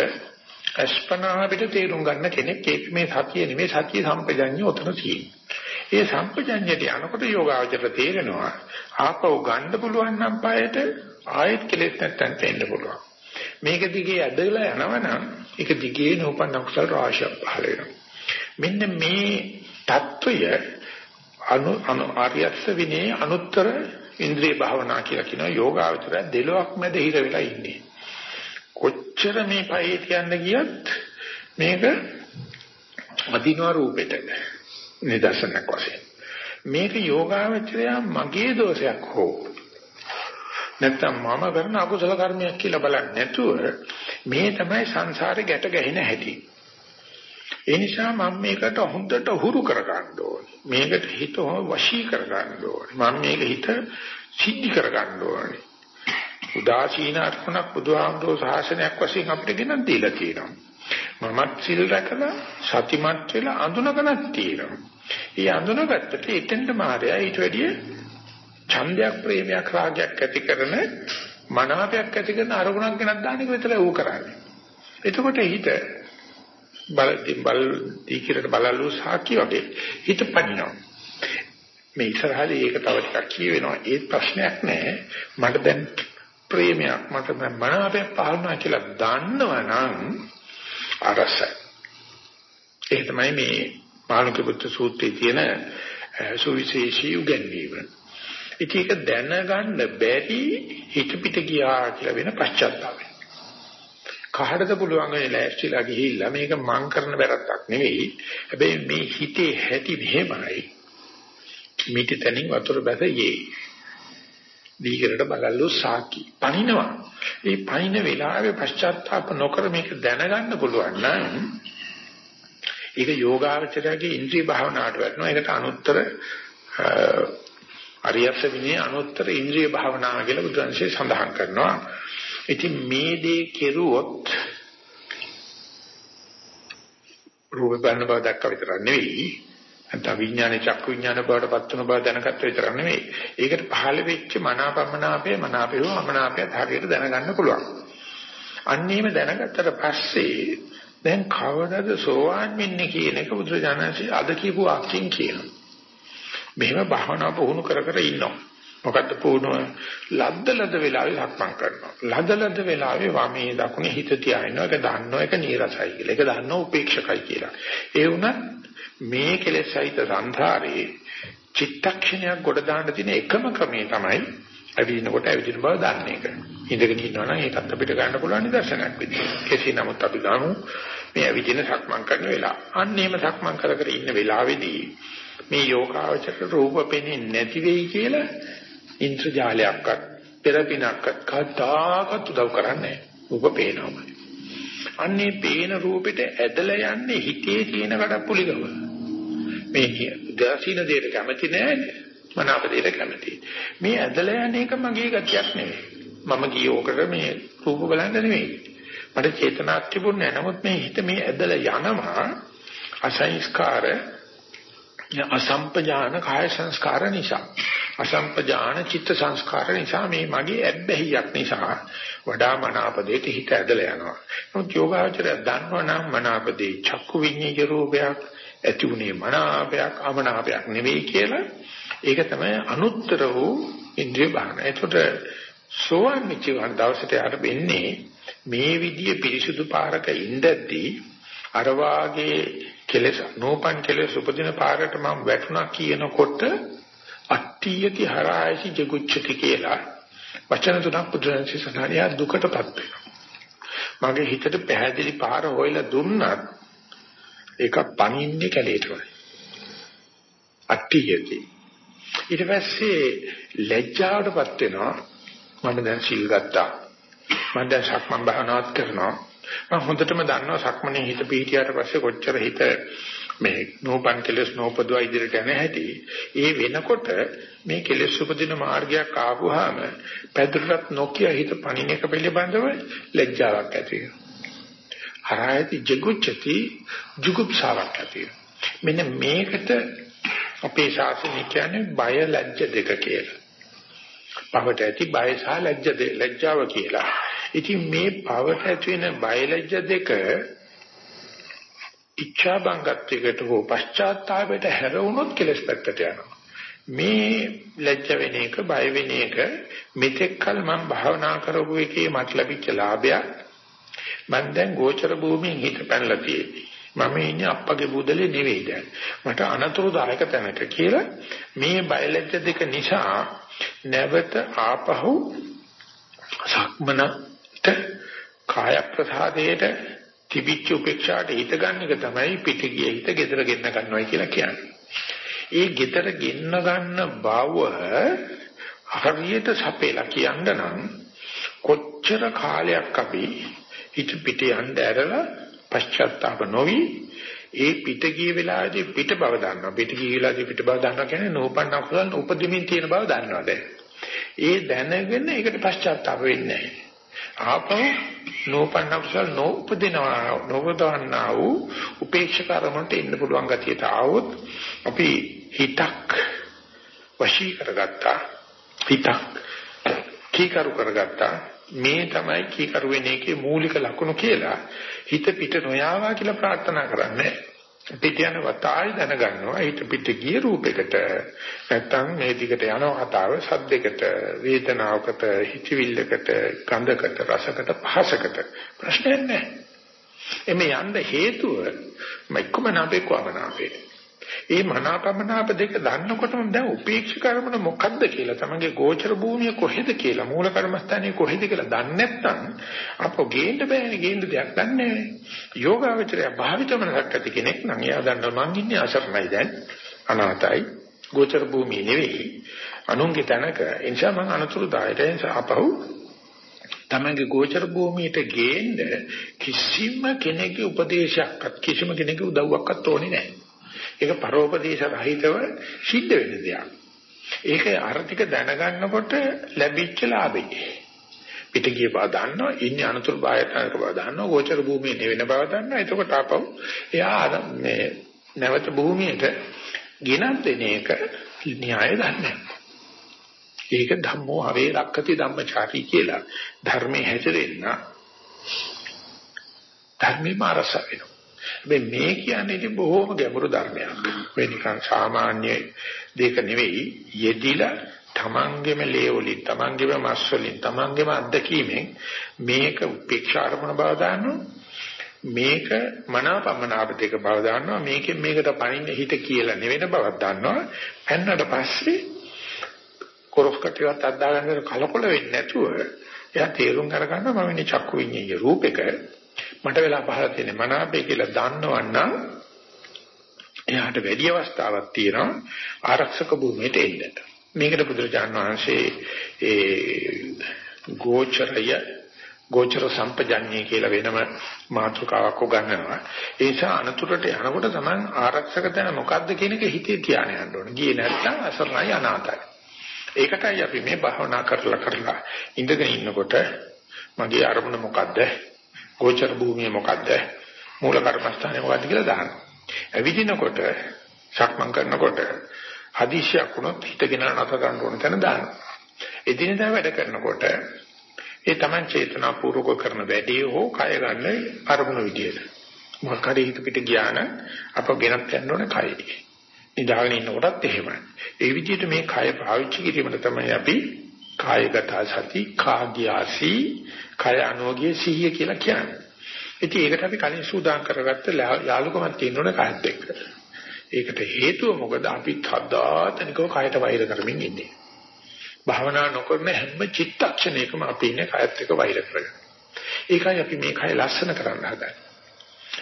Speaker 1: අස්පනා පිට තේරුම් ගන්න කෙනෙක් ඒක මේ සතිය නෙමෙයි සතිය සම්පජඤ්ඤය උතන තියෙන්නේ. ඒ සම්පජඤ්ඤයට යනකොට යෝගාවචර තේරෙනවා ආපහු ගන්න පුළුවන් නම් පායට ආයෙත් කෙලෙස් නැත්තන්ට එන්න පුළුවන්. මේක දිගේ ඇදලා යනවනම් ඒක දිගේ නූපන් අකුසල රාශියක් පහළ වෙනවා. මෙන්න මේ தত্ত্বය අනු අනු ආර්යත්ව විනේ අනුත්තර ඉන්ද්‍රිය භාවනා කියලා කියනවා යෝගාවචරය දෙලොක් මැද හිර වෙලා ඉන්නේ. කොච්චර මේ පහේ තියන්න ගියත් මේක අදිනවා රූපෙට නිදර්ශනයක් වශයෙන්. මේක යෝගාවචරය මගේ දෝෂයක් හෝ නැත්තම් මම කරන අකුසල කර්මයක් කියලා බලන්නේ නැතුව මේ තමයි සංසාරේ ගැට ගැහෙන හැටි. ඒ නිසා මම මේකට හොඳට හුරු කර ගන්න ඕනේ. මේකට හිත වශී කර ගන්න ඕනේ. මම මේක හිත සිද්ධි කර ගන්න ඕනේ. උදාසීන අර්පණක් බුදුහාමුදුරෝ ශාසනයක් වශයෙන් අපිට ගෙනත් දීලා තියෙනවා. මමත් සිල් රැකලා සතිමත් වෙලා අඳුනගනක් තියෙනවා. ඒ අඳුනගත්තට එතෙන්ට මායя ඊට වැඩිය ඡන්දයක් ප්‍රේමයක් රාගයක් ඇති කරන මනාපයක් ඇති කරන අරමුණක් ගෙනත් දාන එක විතරයි ඌ කරන්නේ. එතකොට හිත බල බල දීකිරට බලලු සාකි වගේ හිත පනිනවා. මේ ඉස්සරහදී ඒක තව ටිකක් කියවෙනවා ඒ ප්‍රශ්නයක් නෑ. මට දැන් ප්‍රේමයක් මට මනාපයක් පහළනවා කියලා දන්නවනම් අරසයි. ඒක තමයි මේ පාලක පුත්‍ර සූත්‍රයේ තියෙන සුවිශේෂී උගන්වීම. ඉතින් ඒක දැනගන්න බැරි හිත පිට ගියා කියලා වෙන පශ්චාත්තාපය. කහඩද පුළුවන් වෙන්නේ ලෑස්තිලා ගිහිල්ලා මේක මං කරන වැරද්දක් නෙවෙයි. හැබැයි මේ හිතේ හැටි මෙහෙමයි. මිටි තනින් වතුර බැස යේ. දීකරට බලල්ලු සාකි. පණිනවා. ඒ පණින වෙලාවේ පශ්චාත්තාප නොකර මේක දැනගන්න පුළුවන් නම් ඒක යෝගාවචරයේ ඉන්ද්‍රිය භාවනාවට වැටෙනවා. ඒකට අනුත්තර අරියත් විනේ අනුත්තර ඉන්ද්‍රිය භාවනාව කියලා බුදුන්සේ සඳහන් කරනවා. ඉතින් මේ දේ කෙරුවොත් රූප බලන බව දැක්ක විතර නෙවෙයි නැත්නම් විඥානේ චක්කු විඥාන බවට පත් වෙන බව දැනගත්ත විතර නෙවෙයි. ඒකට පහළ වෙච්ච මනාපමනාපේ මනාපේ අමනාපයත් හරියට දැනගන්න පුළුවන්. අන්නේම දැනගත්තට පස්සේ දැන් කවදද සෝවාන් වෙන්නේ කියන එක බුදුරජාණන්සේ අද කියපු අක්කින් කියනවා. මෙහෙම භාවනා පුහුණු කර කර ඉන්නවා. මොකද්ද පුහුණුව? ලද්ද ලද්ද වෙලාවේ සක්මන් කරනවා. ලද්ද ලද්ද වෙලාවේ වමේ දකුණේ හිත තියාගෙනවා. ඒක දන්නවා ඒක නීරසයි කියලා. ඒක දන්නවා උපේක්ෂකයි කියලා. ඒ වුණත් මේ කෙලෙස් සහිත සංධාරේ චිත්තක්ෂණයක් ගොඩ දාන්න තියෙන එකම ක්‍රමය තමයි ඇවිදිනකොට ඇවිදින බව දන්න එක. ඉඳගෙන ඉන්නවා නම් ඒකත් අපිට ගන්න පුළුවන් නිදර්ශනයක් විදියට. කෙසේ නමුත් අපි ගමු මේ අවිදින සක්මන් කරන වෙලාව. අන්න එහෙම සක්මන් කර කර ඉන්න වෙලාවේදී මේ යෝගාවචර රූප පෙනෙන්නේ නැති වෙයි කියලා ඉන්ද්‍රජාලයක්වත් පෙරපිනක්වත් කවදාකවත් උදව් කරන්නේ නැහැ. රූප පේනවමයි. අන්නේ පේන රූපෙට ඇදලා යන්නේ හිතේ තියෙන කඩප්පුලිකම. මේ උදාසීන දෙයට කැමති නැහැ මනාප දෙයට කැමති. මේ ඇදලා යන එක මගේ ගතියක් නෙවෙයි. මම ගියෝකට මේ රූප බලන්න නෙවෙයි. මට චේතනාවක් තිබුණේ නැහැ. නමුත් මේ හිත මේ ඇදලා යනවා අසංස්කාර අසම්පජාන කාය සංස්කාර නිසා අසම්පජාන චිත්ත සංස්කාර නිසා මේ මගේ ඇබ්බැහියක් නිසා වඩා මනාපදේට හිත ඇදලා යනවා. නමුත් යෝගාචරය දන්නවනම් මනාපදේ චක්කු විඤ්ඤාය රූපයක් ඇති උනේ මනාපයක් අමනාපයක් නෙවෙයි කියලා ඒක තමයි අනුත්තර වූ ඉන්ද්‍රිය බාහන. ඒකට සෝවන් මිච්චවන් දවසට යාට වෙන්නේ මේ විදිය පිරිසුදු පාරක ඉඳද්දී අර වාගේ කෙලෙස් නෝපන් කෙලෙස් උපදින පාරට මම වැටුණා කියනකොට අට්ඨියති හරායසි ජගුච්ඡති කියලා වචන තුනක් පුදුරන්සි සනාරිය දුකටපත් වෙනවා. මගේ හිතට පැහැදිලි පාර හොයලා දුන්නත් ඒක පණින්නේ කැලේට වගේ. අට්ඨියති. ඊට පස්සේ ලැජ්ජාවටපත් වෙනවා. මම දැන් සිල් ගත්තා. මම දැන් සක්මන් භාවනාවත් කරනවා. මම හොඳටම දන්නවා සක්මනේ හිත පීතියට පස්සේ කොච්චර හිත මේ නෝපන් කෙලස් නෝපදවා ඉදිරියට යන හැටි. ඒ වෙනකොට මේ කෙලස් උපදින මාර්ගයක් ආවොහම පැදුරට නොකිය හිත පණින එක පිළිබඳව ලැජ්ජාවක් ඇති වෙනවා. හරායති ජගුච්චති ජුගුප්සාවක් ඇති වෙනවා. මෙන්න මේකට අපේ ශාසනය කියන්නේ බය ලැජ්ජ දෙක කියලා. පවට ඇති බය සහ ලැජ්ජ ලැජ්ජාව කියලා. ඉතින් මේ පවට ඇති වෙන බය ලැජ්ජ දෙක ඉච්ඡා බංගත්වයකට හෝ පශ්චාත්තාපයට හැරවුනොත් කෙලස් පැත්තට යනවා. මේ ලැජ්ජ වෙන එක බය වෙන එක මෙතෙක් කල මම භාවනා කරපු එකේ මට ලැබිච්ච ලාභයක්. මම දැන් ගෝචර භූමියෙන් හිත පැනලා තියෙන්නේ. මම ඉන්නේ අප්පගේ බුදලේ නෙවෙයි දැන්. මට අනතුරුදායක තැනක කියලා මේ බයලජ්‍ය දෙක නිසා නැවත ආපහු සක්මනට කාය ප්‍රසාදයට තිබිච්ච උපේක්ෂාට හිත ගන්න එක තමයි පිටිගිය හිත gedara ගෙන්න ගන්නවයි කියලා කියන්නේ. ඒ gedara ගෙන්න ගන්න බව හරියට සපේලා කියන්න නම් කොච්චර කාලයක් අපි හිත පිට යන්න ඇරලා පශ්චාත්තාප නොවි ඒ පිට ගිය වෙලාවේදී පිට බව දන්නවා. පිට ගිය වෙලාවේදී පිට බව දන්නවා කියන්නේ නෝපන්න අකුසල උපදිමින් තියෙන බව දන්නවා දැන්. ඒ දැනගෙන ඒකට පශ්චාත්තාප වෙන්නේ නැහැ. ආපහු නෝපන්න කුසල නෝපදිනවා නෝවදන්නා වූ උපේක්ෂක අරමුණට එන්න පුළුවන් ගතියට ආවොත් අපි හිතක් වශී කරගත්තා. හිතක් කීකරු කරගත්තා. මේ තමයි කීකරු වෙන එකේ මූලික ලක්ෂණ කියලා හිත පිට නොයාවා කියලා ප්‍රාර්ථනා කරන්නේ. පිට යන වතායි දැනගන්නවා. හිත පිට ගිය රූපයකට නැත්තම් මේ දිගට යන කතාව සද්දයකට වේදනාවකට හිතවිල්ලකට ගන්ධකට රසකට පහසකට ප්‍රශ්නයක් නැහැ. එමේ යන්න හේතුව මයිකම නාපේ කොමනාපේ ඒ මනාපමනාප දෙක දන්නකොටම දැන් උපේක්ෂක කරමුන මොකද්ද කියලා තමන්ගේ ගෝචර භූමිය කොහෙද කියලා මූල කර්මස්ථානයේ කොහෙද කියලා දන්නේ නැත්නම් අපෝ ගේන්න බෑනේ ගේන්න දෙයක් දන්නේ නැහැ. යෝගාවචරය භාවිතමනක් ඇති කෙනෙක් නම් එයා දන්නවා මං ඉන්නේ අසරණයි දැන් අනාතයි. ගෝචර භූමිය නෙවෙයි. අනුන්ගේ තැනක. ඒ නිසා මං අනතුරුදායක ඒ නිසා අපහු තමන්ගේ ගෝචර භූමියට ගේන්න කිසිම කෙනෙකුගේ උපදේශයක්වත් කිසිම කෙනෙකුගේ උදව්වක්වත් ඕනේ නැහැ. ඒක පරෝපදේශ රහිතව සිද්ධ වෙන දෙයක්. ඒක අර්ථික දැනගන්නකොට ලැබිච්ච ලාභේ. පිට ගිය බව දන්නවා, ඉන්නේ අනතුරු බායතනක බව දන්නවා, ගෝචර භූමියේ නෙවෙන බව දන්නවා. එතකොට ආපහු එයා මේ නැවත භූමියට ගෙනත් දෙන එක න්‍යාය දන්නේ ඒක ධම්මෝ හවේ රක්කති ධම්මචාරී කියලා ධර්මයේ හැසිරෙන්න ධර්මේ මාරස වෙනවා. හැබැයි මේ කියන්නේ ඉතින් බොහොම ගැඹුරු ධර්මයක්. මේ නිකන් සාමාන්‍ය දෙක නෙවෙයි යෙදිලා තමන්ගේම ලේවලින් තමන්ගේම මස් වලින් තමන්ගේම අත්දැකීමෙන් මේක උපේක්ෂාරමණ බව දානවා. මේක මනාපමනාප දෙක බව දානවා. මේකෙන් මේකට පණින්න හිත කියලා නෙවෙන බවක් දන්නවා පෙන්නට පස්සේ කොරස් කටියවත් අද්දා ගන්න කලකොල වෙන්නේ නැතුව එයා තේරුම් අරගන්නවා මම ඉන්නේ චක්කු විඤ්ඤාය රූපෙක මට වෙලා පහළ තියෙන මනාපේ කියලා දන්නවනම් එයාට වැඩි අවස්ථාවක් තියෙනවා ආරක්ෂක භූමියට එන්න. මේකට බුදුරජාණන් වහන්සේ ඒ ගෝචරය ගෝචර සම්පජඤ්ඤය කියලා වෙනම මාතෘකාවක් උගන්වනවා. ඒ නිසා අනතුරට යනකොට තමයි ආරක්ෂක තැන මොකද්ද කියන එක හිතේ තියාගෙන යන්න ඕනේ. ගියේ නැත්නම් අසරණයි අනාථයි. ඒකටයි අපි මේ භාවනා කරලා කරලා ඉඳගෙන ඉන්නකොට මගේ අරමුණ මොකද්ද? ගෝචර භූමිය මොකද්ද? මූල කර්මස්ථානේ මොකද්ද කියලා දානවා. ඇවිදිනකොට සක්මන් කරනකොට හදිසියක් වුණොත් හිතගෙන නැතර ගන්න ඕන තැන දානවා. එදිනෙදා වැඩ කරනකොට ඒ Taman චේතනාපූර්වක කරන වැඩේ හෝ කය ගන්න අරමුණු විදියට. මොකක් හරි හිත පිට ගියා නම් අප ගෙනත් යන්න ඕනේ කයයි. නිදාගෙන ඉන්නකොටත් එහෙමයි. ඒ විදිහට මේ කය පාවිච්චි කිරීමට තමයි අපි කායගත සති, කාග්‍යාසි, කය අනෝගිය සිහිය කියලා කියන්නේ. ඉතින් ඒකට අපි කලින් සූදානම් කරගත්ත යාලුකමක් තියෙනවනේ කායත් එක්ක. ඒකට හේතුව මොකද අපි තදාතනිකව කයට වෛර කරමින් ඉන්නේ. භාවනා නොකරන හැම චිත්තක්ෂණයකම අපි ඉන්නේ කයත් එක්ක වෛර කරගෙන. ඒකයි අපි මේ කය ලස්සන කරන්න හදන්නේ.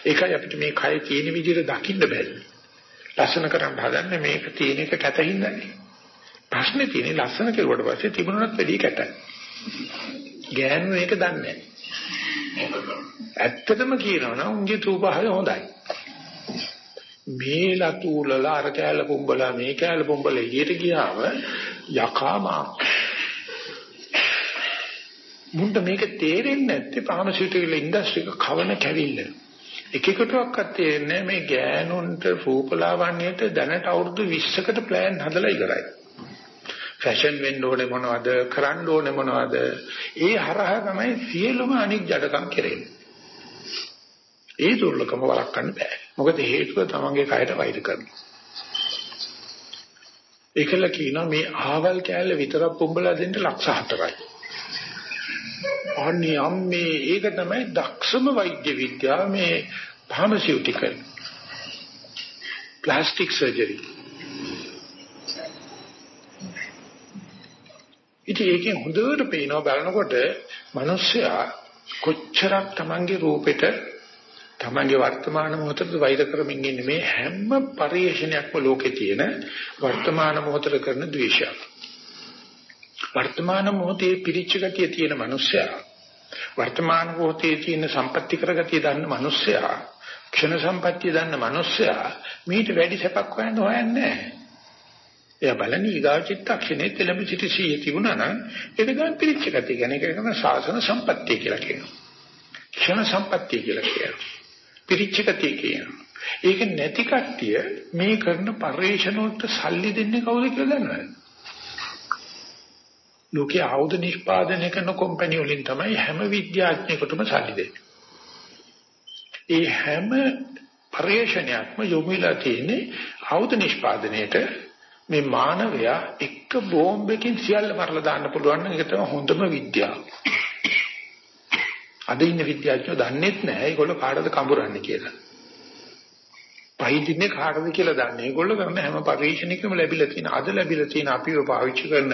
Speaker 1: ඒකයි අපිට මේ කය තියෙන විදිහට දකින්න බැහැ. ලස්සන කරන්න හදන්නේ මේක තියෙන එක කැතින්දන්නේ. ප්‍රශ්නේ තියෙන්නේ ලස්සන කෙරුවට පස්සේ තිබුණොත් වැඩි කැතයි. ගෑනු මේක දන්නේ ඇත්තටම කියනවනම් උන්ගේ රූපහය හොඳයි. මේ ලතුලල අර කෑල්ල පොම්බලා මේ කෑල්ල පොම්බලා එළියට ගියාම යකා මා මුන්ට මේක තේරෙන්නේ නැත්තේ ෆාමසිටිකල් ඉන්ඩස්ට්‍රි එක කවන කැවිල්ල. එකෙකුටවත් තේරෙන්නේ මේ ගෑනුන්ට රූපලාවන්‍යයට දැනට අවුරුදු 20කට ප්ලෑන් හදලා ඉවරයි. ෆැෂන් වෙන්න ඕනේ මොනවද කරන්න ඕනේ මොනවද ඒ හරහා තමයි සියලුම අනික් ජඩකම් කෙරෙන්නේ. ඒ දුර්ලභම වළක්වන්න බෑ. මොකද හේතුව තමන්ගේ කයට වෛර කරනවා. ඒකල කියනවා මේ ආවල් කෑල්ල විතරක් පොඹලා දෙන්න ලක්ෂ හතරයි. අනේ අම්මේ ඒක තමයි දක්ෂම වෛද්‍ය විද්‍යාව මේ ෆාමසිටිකල් ප්ලාස්ටික් සර්ජරි. ඉතින් ඒකෙන් හොඳට පේනවා බලනකොට මිනිස්සයා කොච්චරක් Tamange රූපෙට තමන්ගේ වර්තමාන මොහොතට වෛර කරමින් ඉන්නේ මේ හැම පරිේශනයක්ම ලෝකේ තියෙන වර්තමාන මොහොතට කරන ද්වේෂයක්. වර්තමාන මොහොතේ පිරිච්ච ගතිය තියෙන මිනිස්සයා වර්තමාන මොහොතේ තියෙන සම්පත්‍ති කරගතිය දන්න මිනිස්සයා ක්ෂණ සම්පත්‍තිය දන්න මිනිස්සයා මීට වැඩි සැපක් හොයන්න හොයන්නේ නැහැ. එයා බලන්නේ ඊගා චිත්තක්ෂණේ තෙලඹ සිට සීය තිබුණා නම් ඒක ගන්න පිරිච්ච ගතිය. කියන්නේ ඒක තමයි සාසන සම්පත්තිය කියලා කියනවා. ක්ෂණ සම්පත්තිය කියලා කියනවා. පිරිච්ච ගතිය කියනවා. ඒක නැති කට්ටිය මේ කරන පරිශ්‍රණ වලට සල්ලි දෙන්නේ කවුද කියලා දන්නවද? ලෝකයේ ආයුධ නිෂ්පාදනය කරන කම්පැනි වලින් තමයි හැම විද්‍යාඥයෙකුටම සල්ලි දෙන්නේ. ඒ හැම පරිශ්‍රණයක්ම යොමු වෙලා තියෙන්නේ ආයුධ නිෂ්පාදනයේට මේ මානවයා එක බෝම්බකින් සියල්ල මරලා දාන්න පුළුවන් නම් ඒක තමයි හොඳම විද්‍යාව. අද ඉන්න විද්‍යාඥයෝ දන්නේත් නැහැ ඒගොල්ලෝ කාටද කඹරන්නේ කියලා. පයිදින්නේ කාටද කියලා දන්නේ. ඒගොල්ලෝ කරන හැම පරීක්ෂණයකම ලැබිලා තියෙන අද ලැබිලා තියෙන අපිව පාවිච්චි කරන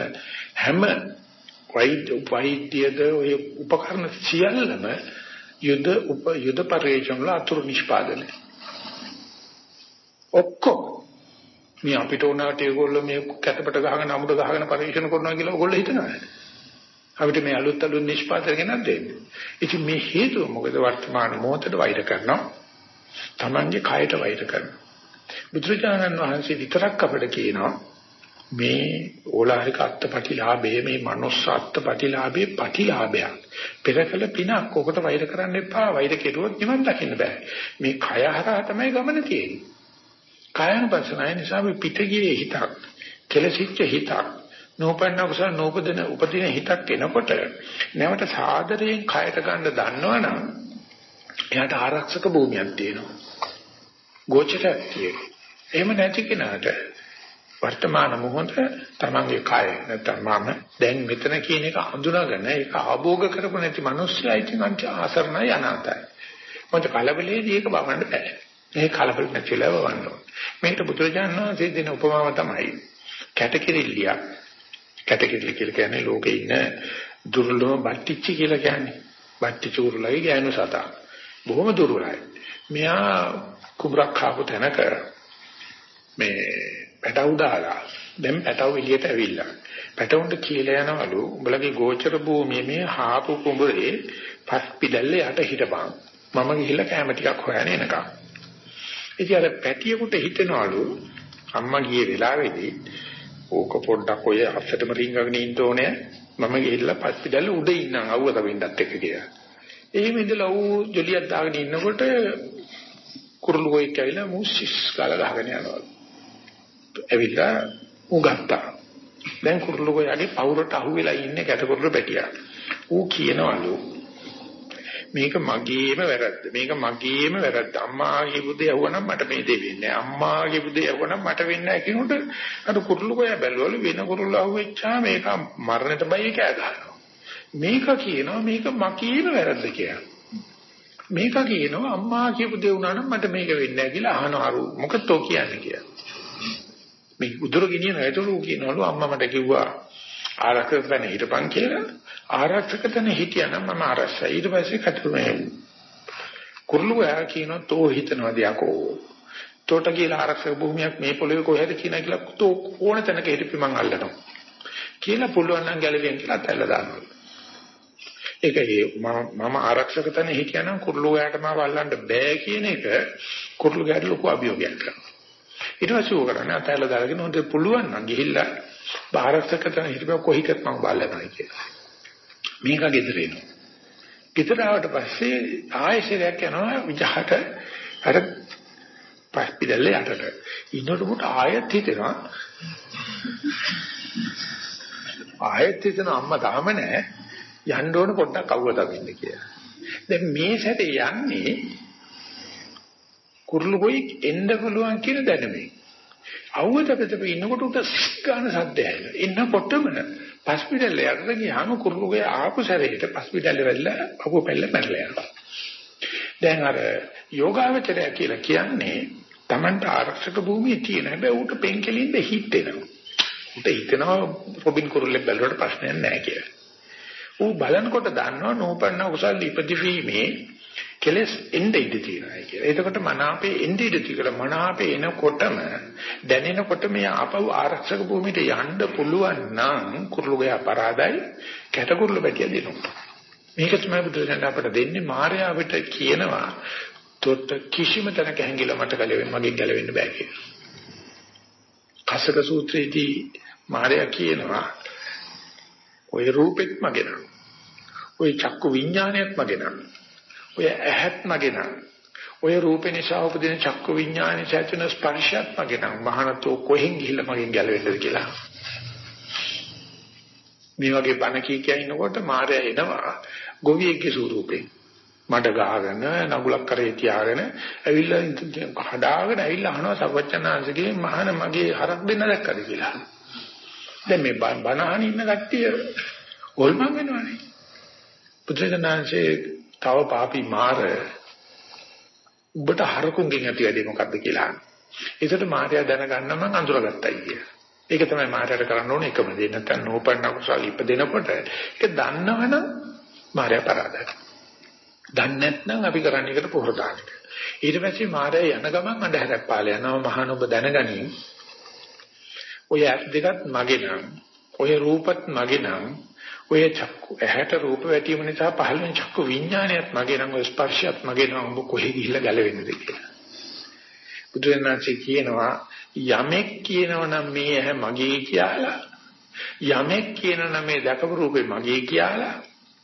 Speaker 1: හැම වෛද්‍ය වෛද්‍යද ඔය උපකරණ සියල්ලම යුද උප යුද පරීක්ෂණ වල අතුරු නිෂ්පාදනය. ඔක්කොම මේ අපිට උනාට ඒගොල්ලෝ මේ කැතපට ගහගෙන අමුඩ ගහගෙන පරීක්ෂණ කරනවා කියලා ඔයගොල්ලෝ හිතනවා. අපිට මේ අලුත් අලුත් නිෂ්පාදනය ගෙනත් දෙන්නේ. ඉතින් මේ හේතුව මොකද වර්තමාන මොහොතේ වෛර කරනවා. Tamange කයට වෛර කරනවා. බුදුරජාණන් වහන්සේ විතරක් අපිට කියනවා මේ ඕලාරික අත්පටිලාභයේ මේ මනුස්ස අත්පටිලාභයේ පටිලාභයක්. පෙරකල පිනක් ඔකට වෛර කරන්න එපා. වෛර කෙරුවොත් නිවන් දකින්න බෑ. මේ කය හරහා තමයි ගමන තියෙන්නේ. කායනුපස්සනාය නිසා මේ පිටගියේ හිතක්, කෙලසිච්ච හිතක්, නෝපන්න කුසල නෝපදින උපදින හිතක් එනකොට නැවත සාදරයෙන් කයට ගන්න දන්නවනම් එයාට ආරක්ෂක භූමියක් තියෙනවා. ගෝචරයක් තියෙනවා. එහෙම නැති කෙනාට වර්තමාන මොහොත තමන්ගේ කය නැත්නම් මම දැන් මෙතන කියන එක හඳුනාගෙන ඒක ආභෝග කරපො නැති මිනිස්සයා ඉතින් අන්ති ආසරණයි අනාතයි. මොකද කලබලයේදී ඒක බවන්න බෑ. ඒ කලබල නැතිලව වවන්න ඕනේ. මේකට බුදුරජාණන් වහන්සේ දෙන උපමාව තමයි කැටකිරිල්ලියක් කැටකිරිලි කියලා කියන්නේ ලෝකේ ඉන්න දුර්ලභ බට්ටිච්චි කියලා කියන්නේ. බට්ටිච්චි උරුලයි ගෑනු සතා. බොහොම දුර්වලයි. මෙයා කුඹරක් කාපු තැනක මේ පැටවු දාලා දැන් පැටවු එළියට ඇවිල්ලා. පැටවුන්ට කියලා යනවලු උඹලගේ ගෝචර භූමියේ මේ හාපු කුඹරේ පස් පිටල්ලේ යට හිටපන්. මම ගිහිල්ලා කැම ටිකක් හොයන්න එනකම්. ඉතින් අර පැටියෙකුට හිතෙනවලු අම්මා ගියේ වෙලාවේදී ඕක පොඩ්ඩක් ඔය අස්සටම රිංගගෙන ඉන්න ඕනේ මම ගිහිල්ලා පස්පිඩල්ල උඩ ඉන්නම් අවුව තවින්නත් එක්ක කියලා. එහෙම ඉඳලා ඌ ජොලියක් දාගෙන ඉන්නකොට කුරුළු ගොයෙක් ඇවිල්ලා මුස්සිස් ගාලා ගහගෙන යනවා. ඇවිල්ලා ඌ ගත්තා. දැන් කුරුළු ගොයාගේ පවුරට අහුවෙලා ඉන්නේ කැටකුරුළු පැටියා. ඌ කියනවලු මේක මගේම වැරද්ද. මේක මගේම වැරද්ද. අම්මා කියපු දේ යවුවනම් මට මේ දේ වෙන්නේ නැහැ. අම්මා කියපු දේ යවුවනම් මට වෙන්නේ නැහැ කියනකොට අර කුරුළු කොය බැලුවලු වෙන කුරුළු අහුවෙච්චා මේක මරණයට බයි කෑ ගන්නවා. මේක කියනවා මේක මගේම වැරද්ද කියලා. මේක කියනවා අම්මා කියපු දේ වුණා නම් මට මේක වෙන්නේ නැහැ කියලා අහනවරු. මොකද තෝ කියන්නේ කියලා. මේ උදුර ගෙනියන ඇතුළු කියනවලු අම්මා මට කිව්වා ආරක්ෂක තැන හිටපන් කියලා ආරක්ෂක තැන හිටියනම් මම ආරක්ෂයි. ඊට පස්සේ කටුමේ කුරුළුවා කියනවා තෝ හිතනවාද යකෝ තෝට කියලා ආරක්ෂක භූමියක් මේ පොළවේ කොහෙද කියනවා කියලා තෝ ඕන තැනක හිටපි මං අල්ලනවා. කියලා පුළුවන් නම් ගැලවෙන් කියලා තැල්ල දානවා. ඒක මම ආරක්ෂක තැන හිටියනම් කුරුළුවාට මාව අල්ලන්න බෑ කියන එක කුරුළුගාට ලොකු අභියෝගයක් කරනවා. ඊට පස්සේ ඕක කරන්නේ අතහැරලා දාගෙන හොඳ පුළුවන් නම් ගිහිල්ලා බාහිරසක තන හිටපුවා කොහිකත් මම බලනවා කියලා. මේක ගෙදර එනවා. ගෙදර ආවට පස්සේ ආයෙසරයක් යනවා විජහට අර පස්පිදල්ල යටට. ඉන්නකොට ආයෙත් හිතෙනවා ආයෙත් හිතන අම්මා තාම නැහැ යන්න ඕන පොඩ්ඩක් අවුව දකින්න කියලා. දැන් මේ සැරේ යන්නේ කුරුළු ගොයි එන්න පුළුවන් කියන දැනුමේ. අවුවට පිටපෙ ඉන්නකොට උට ගාන සද්ද ඇහෙනවා. එන්නකොටම පස්පිටල් යකට ගියාම කුරුළු ගොයි ආපු සැරේට පස්පිටල් වෙල්ල අපු පෙල්ල මැරලා යනවා. දැන් අර යෝගාවචරය කියලා කියන්නේ Tamanට ආරක්ෂක භූමියේ තියෙන හැබැයි ඌට පෙන්කෙලින්ද හිට එනවා. ඌට හිතනවා රොබින් කුරුල්ලෙක් බැලුවට ප්‍රශ්නයක් නැහැ කියලා. ඌ බලනකොට දන්නවා නෝපන්න කුසල් ඉපදිවීමේ කෙලස් එන්නේ ඉඳී තියෙනවා කියලා. එතකොට මනාපේ එන්නේ ඉඳී කියලා මනාපේ එනකොටම දැනෙනකොට මේ ආපහු ආරක්ෂක භූමියට යන්න පුළුවන් නම් කුරුළුගේ අපරාධයි කැටකුරුළු පැටිය දෙනවා. මේක තමයි බුදුරජාණන් අපට දෙන්නේ මායාවට කියනවා තොත් කිසිම තැනක හැංගිලා මට ගැලවෙන්න මගෙන් ගැලවෙන්න බෑ කියලා. කසක සූත්‍රයේදී මායා කියනවා ඔය රූපෙත් මගේ නම. ඔය චක්කු විඥානයත් මගේ නම. ඔය ඇහත් මගේ නම් ඔය රූප නිසා උපදින චක්කු විඥානයේ චේතන ස්පර්ශයත් මගේ නම් මහානතෝ කොහෙන් ගිහිල්ලා මගෙන් ගැලවෙන්නද කියලා. මේ වගේ බණ කී කිය ඉන්නකොට මායя එනවා ගොවියෙක්ගේ ස්වරූපේ මඩ ගහගෙන නගුලක් කරේ තියාගෙන ඇවිල්ලා හදාගෙන ඇවිල්ලා අහනවා සර්වචනාංශගේ මහාන මගේ හරක් දෙන්න දැක්කද කියලා. දැන් මේ බණ අහන ඉන්න කට්ටිය ඕල්මන් වෙනවනේ. පුත්‍රයන්ාංශේ තව පාපි මාර උඹට හරකුන්ගෙන් ඇති වැඩේ මොකද්ද කියලා අහනවා. ඒකට මාර්යා දැනගන්න මං අඳුරගත්තයි කිය. ඒක තමයි මාර්යාට කරන්න ඕනේ එකම දේ. නැත්නම් නෝපන්න කුසල ඉපදෙනකොට ඒක දන්නවනම් මාර්යා පරාදයි. දන්නේ නැත්නම් අපි කරන්නේ එකට පොහොර දාන එක. ඊට පස්සේ මාර්යා යන ගමන් අඳහැරක් පාල යනවා මහාන ඔබ දැනගනි. ඔය ඇස් දෙකත් මගේ නම් ඔය රූපත් මගේ නම් ඔය චක්කු ඇහැට රූප වැටීම නිසා පහළ වෙන චක්කු විඥානයත් මගේ නම් ඔය ස්පර්ශයත් මගේ නම් ඔබ කොහෙ ගිහිල්ලා ගැලවෙන්නද කියලා. බුදුරජාණන්සේ කියනවා යමෙක් කියනවනම් මේ ඇහැ මගේ කියලා යමෙක් කියනවනම් මේ දැකපු රූපේ මගේ කියලා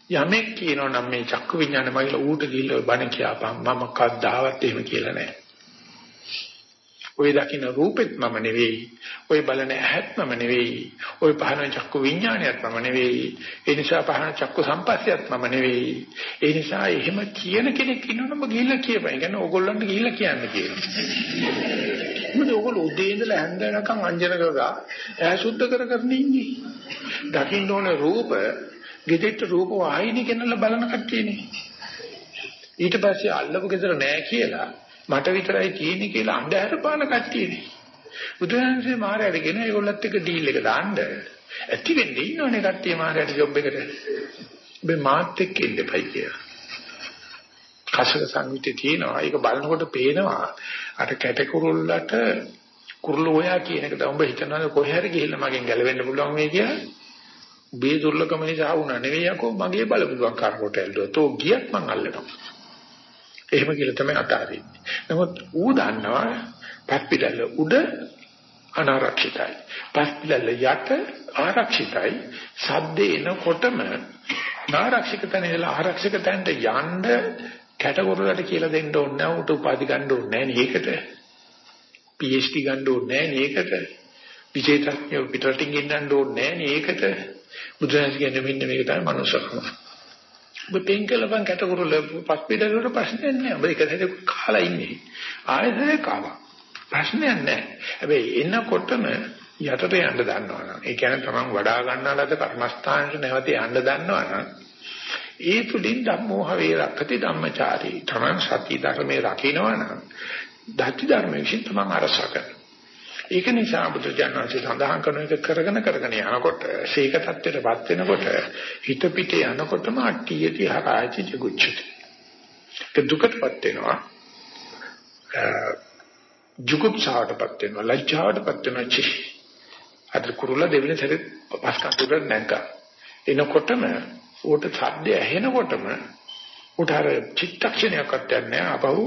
Speaker 1: යමෙක් කියනවනම් මේ චක්කු විඥාන මගේ ඌට ගිහිල්ලා බණ කියපන් මම කවදාවත් එහෙම කියලා නැහැ. ඔය දකින්න රූපෙත් මම නෙවෙයි. ඔය බලන ඇහත් මම නෙවෙයි. ඔය පහන චක්කු විඥානයත් මම නෙවෙයි. ඒ නිසා පහන චක්කු සම්පස්සයත් මම නෙවෙයි. ඒ නිසා එහෙම කියන කෙනෙක් ඉන්නවනම් ගිහිල්ලා කියපන්. ඒ කියන්නේ ඕගොල්ලන්ට ගිහිල්ලා කියන්න කියනවා. මොකද ඕගොල්ලෝ උදේ ඉඳලා හැන්ද වෙනකන් අංජන කරලා ඇහැ සුද්ධ කර කර ඉන්නේ. දකින්න ඕන රූප, ගෙදෙට්ට රූප වාහිනී කෙනලා බලන කට්ටියනේ. ඊට පස්සේ අල්ලපු ගෙදර නෑ කියලා මට විතරයි තියෙන්නේ කියලා අඳුර පාන කට්ටියනේ. බුදුහන්සේ මාරයට ගෙන ඒගොල්ලත් එක්ක ඩීල් එක දාන්න. ඇති වෙන්නේ ඉන්නෝනේ කට්ටිය මාරයට ජොබ් එකට. ඔබේ මාත් එක්ක ඉන්න එපයි කියලා. කසක සංවිතේ තියෙනවා. ඒක බලනකොට පේනවා අර කැටකුරුල්ලට කුරුල්ල ඔයා කියන එක දඹ හිතනවා කොහේ හරි ගිහිල්ලා මගෙන් ගැලවෙන්න පුළුවන් වෙයි කියලා. උඹේ දුර්ලභම නිසා වුණා නෙවෙයි යකෝ මගේ බල පුළුවන් කාරකට ඇල්ලුවා. තෝ ගියත් මං අල්ලනවා. එහෙම කියලා තමයි අතාරින්නේ. නමුත් ඌ දන්නවා පත්පිටල උඩ අනාරක්ෂිතයි. පත්පිටල යට ආරක්ෂිතයි. සද්දේ එනකොටම ආරක්ෂිත තැන ඉඳලා ආරක්ෂක තැනට යන්න කැටගොරලට කියලා දෙන්න ඕනේ නැහැ උට උපාධි ගන්න ඕනේ නැහැ නේකට. PhD ගන්න ඕනේ නැහැ නේකට. විජේතඥ පිටරටින් ගෙන්නන්න ඕනේ නැහැ නේකට. බුදුරජාණන් කියන්නේ මෙන්න මේක තමයි මනුස්සකම. ඔබ පෙන්කලපන් කැටගොරල පස්පිටලට ප්‍රශ්නයක් නැහැ. ඔබ එක සැරේ කාලා ඉන්නේ. ආයෙත් කාවා. ප්‍රශ්නයක් නැහැ. හැබැයි එනකොටම යටට යන්න දන්නවනම් ඒ කියන්නේ තමන් වඩා ගන්නාලද කර්මස්ථානට නැවත යන්න දන්නවනම් ඒ තුලින් ධම්මෝහ වේරක්කති ධම්මචාරී තමන් සති ධර්මයේ රකින්නවනම් ධාති ධර්මයේ විසින් තමන් අරසක ඒක නිසා බුදුජානනාංශය සඳහන් කරන එක කරගෙන කරගෙන යනකොට සීක tattweටපත් වෙනකොට හිත පිට යනකොටම අට්ටියති හරායති ජගුච්චති ඒක දුකටපත් වෙනවා. ජුගුප්සාවටපත් වෙනවා ලැජ්ජාවටපත් වෙනවා චි අද කුරුල්ල දෙවෙනි සැරේ පස්කටුට නැංගා. එනකොටම ඌට ශබ්දය ඇහෙනකොටම ඌට අර චිත්තක්ෂණයක්වත් නැහැ අපහු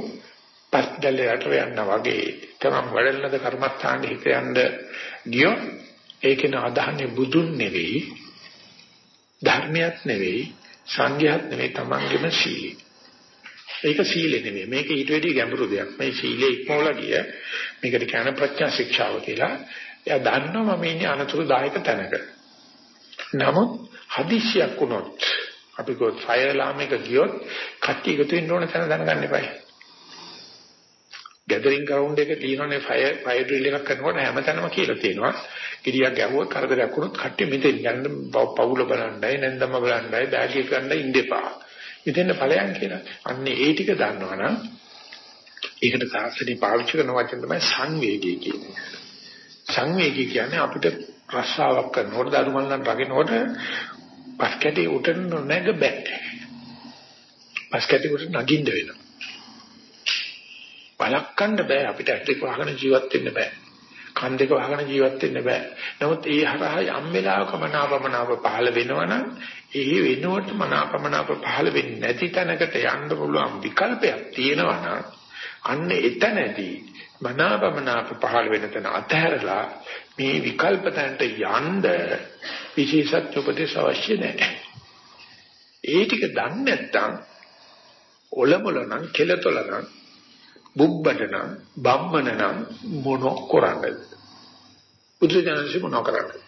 Speaker 1: පස්දලයට යන්න වගේ තමන් වැඩලනද කර්මස්ථානෙ හිත යන්න ගියොත් ඒකේන අදහන්නේ බුදුන් නෙවෙයි ධර්මයක් නෙවෙයි සංඝයාත් නෙවෙයි තමන්ගේම සීලය ඒක සීලෙ නෙමෙයි. මේක ඊට වැඩිය ගැඹුරු දෙයක්. මේ සීලේ ඉක්මවලා ගිය මේකට කියන ප්‍රඥා ශික්ෂාව කියලා. එයා දන්නවා මම ඉන්නේ අනතුරුදායක තැනක. නමුත් හදිස්සියක් වුණොත් අපි කො ෆයර් අලාම් එක ගියොත් කට්ටිය එකතු වෙන්න ඕන තැන දැනගන්න එපා. ගැදරින් ග්‍රවුන්ඩ් එක තියෙනනේ ෆයර් ෆයර් ඩ්‍රිල් එකක් කරනකොට හැමතැනම කියලා තියෙනවා. ගිරියක් ගැහුවොත් කරදරයක් වුණොත් කට්ටිය මෙතෙන් යන්න පවුල බලන්නයි නැන්දම බලන්නයි බෑග් එක ගන්න ඉන්න මෙතෙන් ඵලයන් කියලා. අන්නේ ඒ ටික දන්නවනම් ඒකට සාස්ත්‍රී පාවිච්චි කරන වචන තමයි සංවේගී කියන්නේ. සංවේගී කියන්නේ අපිට රස්සාවක් කරනකොට දරුමල්ලන් රකින්නකොට පස්කැටි උටන නැග බෑ. පස්කැටි උට නගින්න වෙනවා. බලක්කන්න බෑ අපිට ඇස් දෙක වහගෙන ජීවත් වෙන්න බෑ. කන් දෙක වහගෙන ජීවත් වෙන්න බෑ. නමුත් ඒ හරහා යම් වෙලාවක මනාපමනාප පහළ වෙනවනම් ඒ වෙනුවට මනාපමනාප පහළ වෙන්නේ නැති තැනකට යන්න පුළුවන් විකල්පයක් තියෙනවා නම් අන්න එතනදී මනාපමනාප පහළ වෙන තැන අතහැරලා මේ විකල්ප තැනට යන්න විශේෂත් උපදේශ අවශ්‍ය නැහැ. ඒ ටික දන්නේ නැත්නම් ඔලමුල නම් කෙලතොල නම් බුබ්බඩ නම් බම්මන නම් මොන කරන්නද? බුදුජානක මොන කරන්නේ?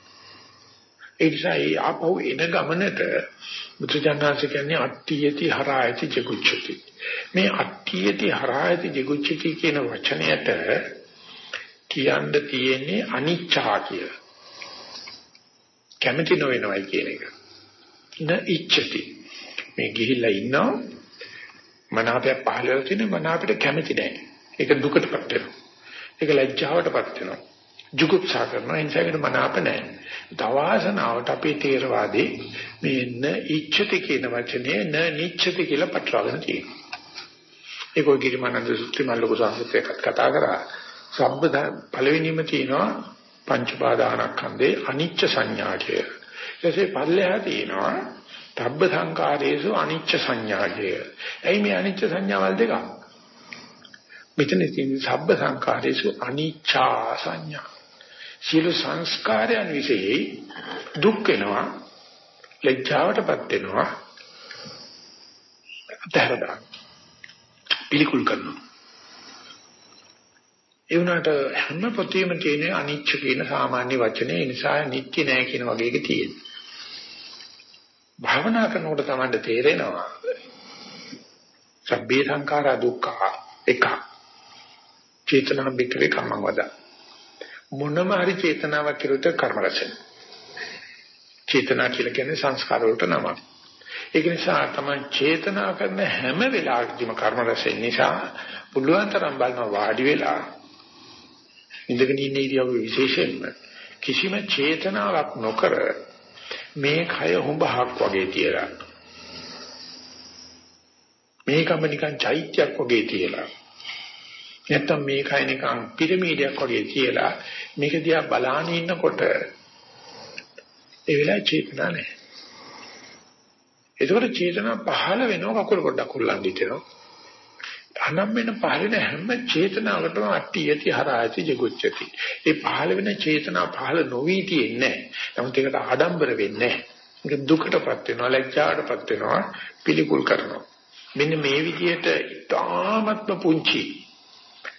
Speaker 1: ඒ නිසා ඒ ආපහු එන ගමනට බුදුජානනාංශ කියන්නේ අට්ඨියති හරායති ජගුච්ඡති. මේ අට්ඨියති හරායති ජගුච්ඡති කියන වචනයට කියන්න තියෙන්නේ අනිච්චා කිය. කැමැති නොවෙනවයි කියන එක. න ඉච්ඡති. මේ ගිහිල්ලා ඉන්නවා මනාපය පහළ වෙලා තියෙන මනාපයට කැමැති නැහැ. ඒක දුකටපත් වෙනවා. ඒක ලැජ්ජාවටපත් වෙනවා. ජුගුප්සා කරනවා එනිසාකට මනාප නැහැ. තවාසනාවට අපේ තේරවාදී මේ න ඉච්ඡති කියන වචනේ න නිච්ඡති කියලා පටලවාගෙන තියෙනවා. ඒක ඔය ගිරිමානන්ද සූත්‍රය මම ලොකු සංස්කෘතයකට කතා කරා. සබ්බ පළවෙනිම තියෙනවා පංච පාදානස්කන්ධේ අනිච්ච සංඥාචය. ඊටසේ පල්ලෙහා තියෙනවා තබ්බ සංකාරයේසු අනිච්ච සංඥාචය. එයි මේ අනිච්ච සංඥාවල් දෙකක්. මෙතන තියෙන සබ්බ සංකාරයේසු අනිච්චා සංඥා. සියලු සංස්කාරයන් විශේෂයි දුක් වෙනවා ලැජ්ජාවටපත් වෙනවා අතහැරදා පිළිකුල් කරනවා ඒ වුණාට හැම පොතේම තියෙන අනිච්ච කියන සාමාන්‍ය වචනේ ඒ නිසා නිත්‍ය නෑ කියන වගේ එක තියෙනවා භාවනා කරනකොට තමයි තේරෙනවා සබ්බේ සංඛාරා දුක්ඛ එක චේතනා බික්කවේ කම්මං වදා මොනම හරි චේතනාවක් කෙරුවොත් කර්ම රැසෙන. චේතනා කියලා කියන්නේ සංස්කාර වලට නමක්. ඒක නිසා තමයි චේතනා කරන හැම වෙලාවකදීම කර්ම රැසෙන නිසා පුළුවන් තරම් බලනවා වාඩි වෙලා ඉඳගෙන ඉන්න ඉරියව්ව විශේෂයෙන්ම කිසිම චේතනාවක් නොකර මේ කය හුඹහක් වගේ තියලා මේකම නිකන් චෛත්‍යයක් වගේ තියලා නැත්තම් මේකයි නිකන් පිරමීඩයක් වගේ තියලා මේක දිහා බලාගෙන ඉන්නකොට ඒ වෙලාවේ චේතනා නැහැ. ඒකෝට චේතනා පහළ වෙනවා කකුල පොඩ්ඩක් උල්ලන් දිටෙනවා. අනම් වෙන පහළ වෙන හැම චේතනාවකටම අට්ටි යටි හරායති ජගුච්චති. ඒ පහළ වෙන චේතනා පහළ නොවි තියෙන්නේ නැහැ. නමුත් ඒකට ආඩම්බර වෙන්නේ නැහැ. ඒක දුකටපත් වෙනවා, ලැජ්ජාටපත් වෙනවා, පිළිකුල් කරනවා. මෙන්න මේ විදිහට ඊටාත්ම පුංචි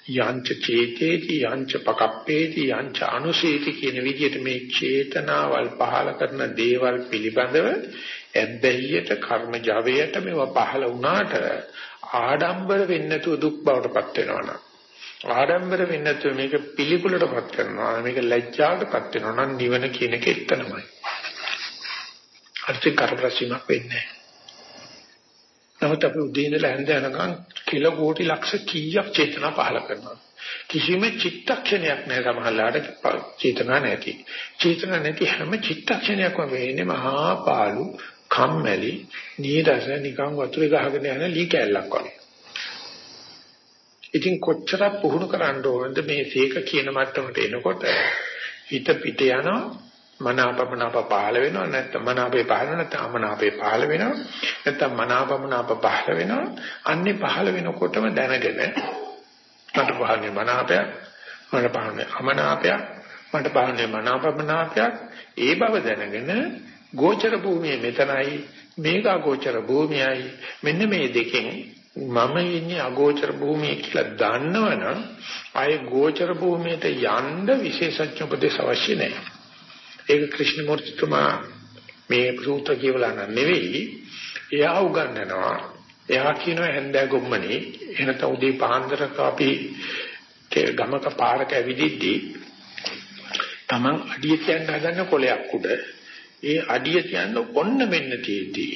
Speaker 1: යංච චේතේති යංච පකප්පේති යංච අනුසේති කියන විදිහට මේ චේතනාවල් පහල කරන දේවල් පිළිබඳව ඇබ්බැහියට කර්ම ජවයට මේවා පහල වුණාට ආඩම්බර වෙන්නේ නැතුව දුක් බවටපත් වෙනවනම් ආඩම්බර වෙන්නේ නැතුව මේක පිළිකුලටපත් කරනවා මේක ලැජ්ජාවටපත් වෙනවා නම් නිවන කියන එක එතනමයි. අර්ථ කරප්‍රසීමක් වෙන්නේ නමුත් අපි උදේ ඉඳලා හැන්ද යනකම් කිල කෝටි ලක්ෂ කීයක් චේතනා පහල කරනවා. කිසිම චිත්තක්ෂණයක් නැහැ සමහරලාට චේතනා නැති. චේතනා නැති හැම චිත්තක්ෂණයක්ම වෙන්නේ මහා පාළු කම්මැලි නීරස නිකන් වතුර ගහගෙන යන ලී කැල්ලක් වගේ. ඉතින් කොච්චර පුහුණු කරන්න ඕනද මේ සීක කියන මට්ටමට එනකොට හිත පිට යනවා මනාපමනාප පහළ වෙනවා නැත්නම් මනාපේ පහළ නැත්නම් අමනාපේ පහළ වෙනවා නැත්නම් මනාපමනාප පහළ වෙනවා අන්නේ පහළ වෙනකොටම දැනගෙන මට පහළනේ මනාපයක් මට පහළනේ අමනාපයක් මට පහළනේ මනාපමනාපයක් ඒ බව දැනගෙන ගෝචර භූමිය මෙතනයි මේක අගෝචර භූමියයි මෙන්න මේ දෙකෙන් මම ඉන්නේ අගෝචර භූමිය කියලා දන්නවනම් ආයේ ගෝචර භූමියට යන්න විශේෂඥ උපදේශ අවශ්‍ය නැහැ. ඒක ක්‍රිෂ්ණමූර්තිතුමා මේ සූත්‍ර කියවලා නෙවෙයි එයා උගන්වනවා. එයා කියනවා හැන්දෑ ගොම්මනේ එනත උදේ පාන්දරක අපි ගමක පාරක ඇවිදිද්දී Taman අඩිය කියන්න හදන කොලයක් උඩ ඒ අඩිය තියන්න ඔන්න මෙන්න තියෙදී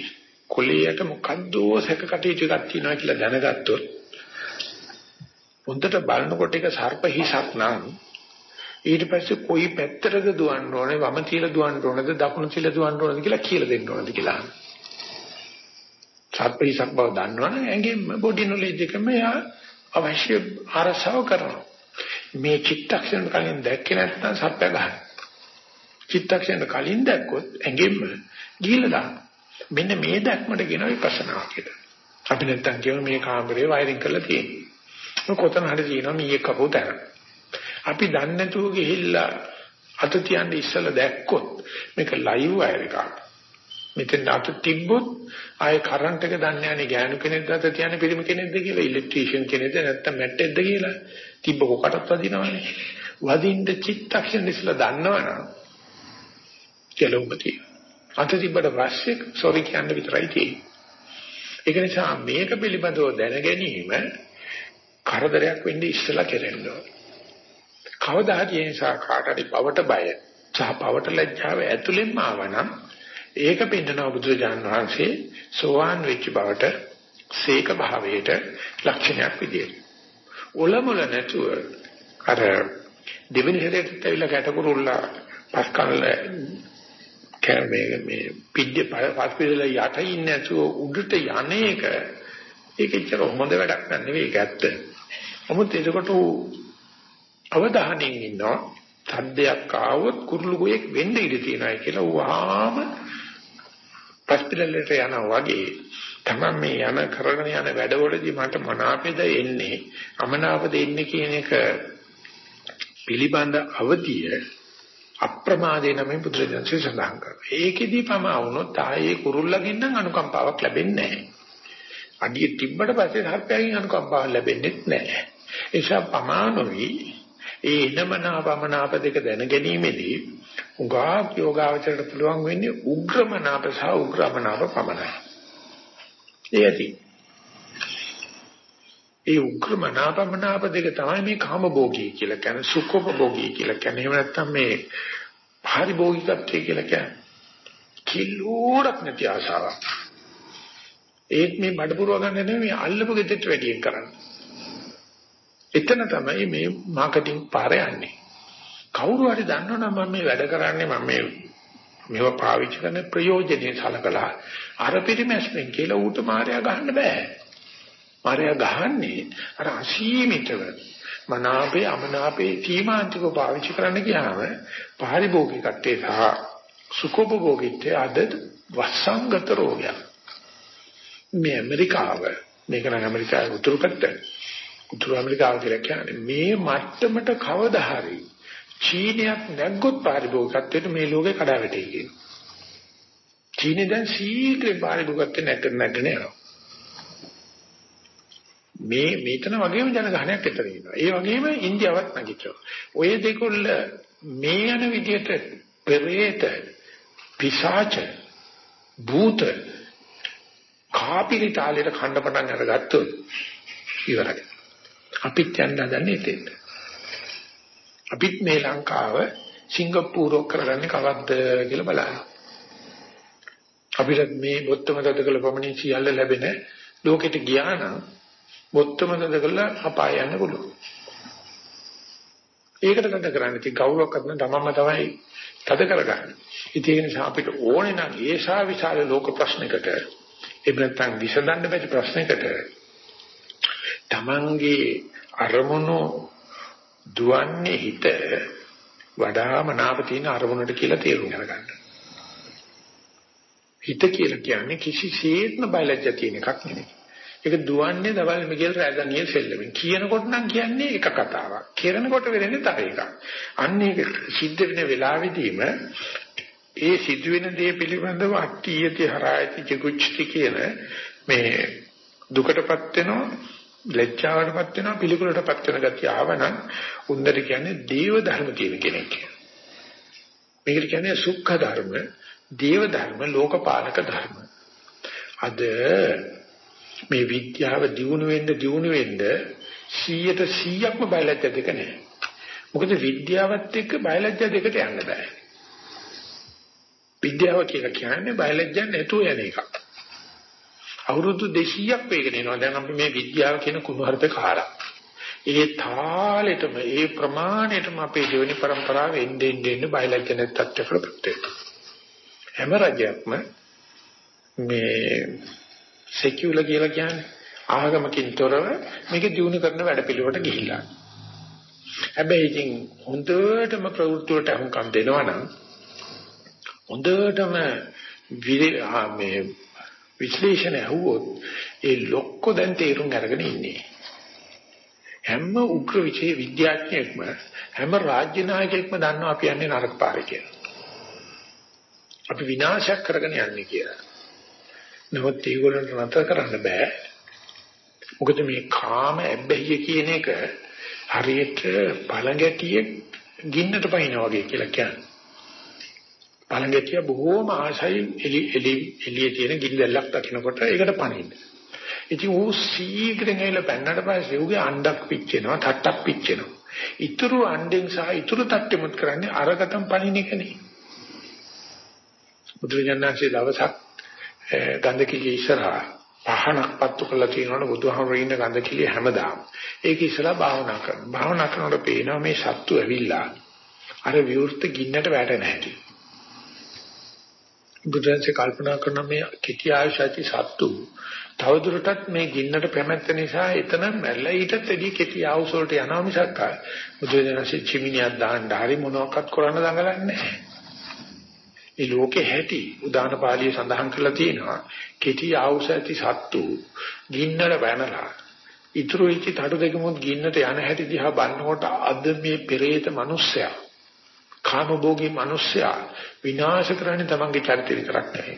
Speaker 1: කොළයට මොකද්ද සැක කටයුතු එකක් තියෙනවා කියලා දැනගත්තොත් හොඳට බලනකොට ඒක සර්ප හිසක් නම් ඊට පස්සේ කොයි පැත්තටද දුවන්න ඕනේ වම තියලා දුවන්න ඕනේද දකුණු තියලා දුවන්න ඕනේද කියලා කියලා දෙන්න ඕනේද කියලා. සර්ප හිසක් බව දන්නවනේ ඇඟෙන් බොඩි නොලෙජ් එකම යා අවශ්‍ය අරසව කරනවා. මේ චිත්තක්ෂණ කලින් දැක්කේ නැත්නම් සර්පය ගහනවා. චිත්තක්ෂණ කලින් දැක්කොත් ඇඟෙන්න ගිහිල්ලා දාන්න. මෙන්න මේ දැක්මට කියන විපස්සනා කියලා. අපි නැත්තම් කියන මේ කාමරේ වයරින් කරලා තියෙනවා. කොතන හරි තියෙනවා මීයක් කපුව තැන. අපි දන්නේ නැතුව ගිහිල්ලා අත තියන්නේ ඉස්සලා දැක්කොත් මේක ලයිව් වයර් එකක්. මෙතන අත තිබ්බොත් ආයේ කරන්ට් එක දන්නේ නැහැ ගෑනු කෙනෙක්ද අත තියන්නේ පිරිමි කෙනෙක්ද කියලා ඉලෙක්ට්‍රීෂියන් කෙනෙක්ද නැත්නම් මැට්ටෙක්ද කියලා තිබ්බ කොකටත් වදිනවනේ. වදින්න චිත්තක්ෂණ ඉස්සලා දන්නවනම් ගැලවුම තියෙනවා. අත තිබ්බට පස්සේ සෝරි කියන්න විතරයි තියෙන්නේ. ඒක නිසා මේක පිළිබඳව දැන ගැනීම කරදරයක් වෙන්නේ ඉස්සලා කෙරෙන්න ඕන. කවදා හරි ඒ නිසා කාට හරි පවට බය සහ පවට ලැජ්ජාව ඇතුළෙන්ම ආවනම් ඒක පින්නනවා බුදුරජාන් වහන්සේ සෝවාන් වෙච්ච බවට සීක භාවයට ලක්ෂණයක් විදියට. ඔලමුල නැතුව අර දෙවෙනි හැරේට ඇවිල්ලා කැටකුරුල්ලා පස්කල් මේ මේ පිටිය පස්පිරල යට ඉන්නේ නැතුව උඩට යන්නේක ඒක ඉතර හොඳ වැඩක් නෙවෙයි ඒක ඇත්ත. නමුත් ඒකට අවධානයෙන් ඉන්නවා සද්දයක් ආවොත් කුරුළු ගොයෙක් වෙන්න ඉඩ තියෙනවා කියලා වහාම පස්පිරලට යනවා වගේ තමයි මේ යන කරගෙන යන වැඩවලදී මට මනාපෙද එන්නේ අමනාපද එන්නේ කියන එක පිළිබඳ අවධිය අප්‍රමාදේ නමින් බුදුරජාණන්සේ සඳහන් කරනවා. ඒකෙදි පමා වුණොත් ආයේ කුරුල්ලගෙන් නම් අනුකම්පාවක් ලැබෙන්නේ නැහැ. අඩිය තිබ්බට පස්සේ සර්පයෙන් අනුකම්පාවක් ලැබෙන්නේ නැහැ. ඒ නිසා පමා නොවි ඒ ඉනමනාපමනාප දෙක දැන ගැනීමේදී උගා යෝගාවචරයට පුළුවන් වෙන්නේ උග්‍රමනාප සහ උග්‍රමනාප පමණයි. ඒ ඇති. ඒ උග්‍රමනාපමනාප දෙක තමයි මේ කාමභෝගී කියලා කියන්නේ සුඛෝපභෝගී කියලා කියන්නේ. එහෙම නැත්නම් මේ පාරිභෝගිකත්වය කියලා කියන්නේ. කිලෝරක් නැති ආසාවක්. ඒත් මේ බඩපුරව ගන්න නෙමෙයි අල්ලපු ගෙදරට වැඩියෙන් කරන්නේ. එතන තමයි මේ මාකටිං පාර යන්නේ. කවුරු හරි දන්නවනම් මම මේ වැඩ කරන්නේ මම මේ මේව පාවිච්චි කරන ප්‍රයෝජනෙයි සලකලා අර පිරිමැස්මෙන් කියලා ඌට මායя ගන්න බෑ. මාර්යා ගහන්නේ අර අසීමිතව මනාපේ අමනාපේ සීමාන්තිකව පාවිච්චි කරන්න ගියාම පාරිභෝගිකත්වයේ සහ සුඛෝපභෝගීත්වයේ අද වසංගත රෝගයක්. මේ ඇමරිකාව මේක නම් ඇමරිකාවේ උතුරු පැත්ත. උතුරු ඇමරිකාව කියලා කියන්නේ මේ මට්ටමට කවදා හරි චීනයක් නැග්ගොත් පාරිභෝගිකත්වයට මේ ලෝකේ කඩා වැටෙයි කියනවා. චීනේ දැන් ශීඝ්‍රයෙන් පාරිභෝගිකත්වයට නැග නැගගෙන යනවා. මේ මේතන වගේම ජනගහනයක් ඇතර ඉන්නවා. ඒ වගේම ඉන්දියාවත් නැගිටිනවා. ඔය දෙකොල්ල මේ යන විදිහට පෙරේත පිසාච භූත කාපිරි තාලෙට khanda පටන් අරගත්තොත් ඉවරයි. අපිත් යන්න හදන්නේ එතෙන්ට. අපිත් මේ ලංකාව සිංගප්පූරුව කරගන්නේ කවද්ද කියලා බලන්න. අපිට මේ බොත්තම දද කළ පමණින් සියල්ල ලැබෙන ලෝකෙට ගියා නම් බොත්තම දද කළා අපාය යන්න පුළුවන්. ඒකට ගත කරන්නේ ඉතින් කවුරක් කරන තමන්ම තමයි තද කරගන්නේ. ඉතින් ඒ නිසා අපිට ඕනේ නම් ඒසා විශාල ලෝක ප්‍රශ්නයකට එහෙම නැත්නම් විසඳන්න බැරි ප්‍රශ්නයකට තමන්ගේ අරමුණු දුවන්නේ හිත වඩාම නාප තියෙන අරමුණට කියලා තේරුම් ගන්න. හිත කියලා කියන්නේ කිසිසේත්ම බයලජ්‍ය තියෙන එකක් නෙමෙයි. ඒක දුවන්නේ දවල් මිගෙල් රැදනිය සෙල්ලමින්. කියනකොට නම් කියන්නේ එක කතාවක්. කරනකොට වෙන්නේ තව එකක්. අන්න ඒක සිද්ධ වෙන වෙලාවෙදීම ඒ සිදුවෙන දේ පිළිබඳව අට්ඨියති හරායති චිකුච්චති කියන මේ දුකටපත් වෙනවා ලැජ්ජාවටපත් වෙනවා පිළිකුලටපත් වෙන ගතිය ආවනම් උන්දර කියන්නේ දේව ධර්ම කියන කෙනෙක්. මේකට කියන්නේ සුඛ ධර්ම, දේව ධර්ම, ලෝකපාලක ධර්ම. අද මේ විද්‍යාව දියුණු වෙන්න දියුණු වෙන්න 100ට 100ක්ම බයලජ්‍ය දෙක නැහැ. මොකද විද්‍යාවත් එක්ක බයලජ්‍ය දෙකට යන්න බෑ. විද්‍යාව කියලා කියන්නේ බයලජ්‍ය නැතුව යන එකක්. අවුරුදු 200ක් වේගෙන යනවා. දැන් අපි මේ විද්‍යාව කියන කුණුහරුපේ කාලා. ඒ තාලෙටම ඒ ප්‍රමාණයටම අපේ ජීවන પરම්පරාව එන්නේ එන්නේ බයලජ්‍ය නැත්තත් ප්‍රප්‍රත්‍ය. හැම රජයක්ම මේ සෙකියුලර් කියලා කියන්නේ ආගමකින් තොරව මේක දිනු කරන වැඩපිළිවෙලට ගිහිල්ලා. හැබැයි ඉතින් හොඳටම ප්‍රවෘත්ති වලට අහුම්කම් දෙනවනම් හොඳටම මේ විශ්ලේෂණය ඇහුවොත් ඒ ලොක්ක දැන් තේරුම් අරගෙන ඉන්නේ. හැම උග්‍ර විචේ විද්‍යාඥයෙක්ම හැම රාජ්‍ය නායකයෙක්ම දන්නවා අපි යන්නේ නරක පාරේ කියලා. අපි විනාශයක් කරගෙන යන්නේ කියලා. නමුත් ඒගොල්ලන්ට නතර කරන්න බෑ. මොකද මේ කාම ඇබ්බැහිය කියන එක හරියට බලගැටිය ගින්නට පයින්නා වගේ කියලා කියන්නේ. බලගැටිය බොහෝම ආශයි එලි එලි එළියේ තියෙන ගිල්ලක් දකින්නකොට ඒකට පනින්න. ඉතින් ඌ සීඝ්‍රයෙන් ඇවිල්ලා පැන්නට පස්සේ ඌගේ අණ්ඩක් පිච්චෙනවා, තට්ටක් පිච්චෙනවා. ඊතුරු අණ්ඩෙන් සහ ඊතුරු තට්ටෙමුත් කරන්නේ අරකටම පනින එකනේ. බුදුරජාණන්සේ දවසක් ගන්ධකිලිය ඉස්සරහා පහනක් පත්තු කරලා තියෙනවනේ බුදුහාමුදුරු ඉන්න ගන්ධකිලිය හැමදාම. ඒක ඉස්සලා භාවනා කරනවා. භාවනා කරනකොට පේනවා මේ සත්තු ඇවිල්ලා අර විවෘත ගින්නට වැටෙන හැටි. බුදුන්සේ කල්පනා කරන මේ කිටි ආයුෂ ඇති සත්තු තවදුරටත් මේ ගින්නට පැමැත්ත නිසා එතන මැරලා ඊටත් වැඩි කෙටි ආයුෂ වලට යනවා මිසක් බුදුදහමේ චිමිනියක් දාන්න හරි මොනවාක්වත් කරන්න දඟලන්නේ නැහැ. මේ ලෝකේ හැටි උදාන පාළිය සඳහන් කරලා තියෙනවා. කෙටි ආවුස ඇති සත්තු ගින්නට වැනලා ඉතුරු ඉති තඩු දෙකමුත් ගින්නට යන හැටි දිහා බලනකොට අද මේ පෙරේත මිනිස්සයා කාමභෝගී මිනිස්සයා විනාශ කරන්නේ තමන්ගේ චරිතය විතරක් නෙවෙයි.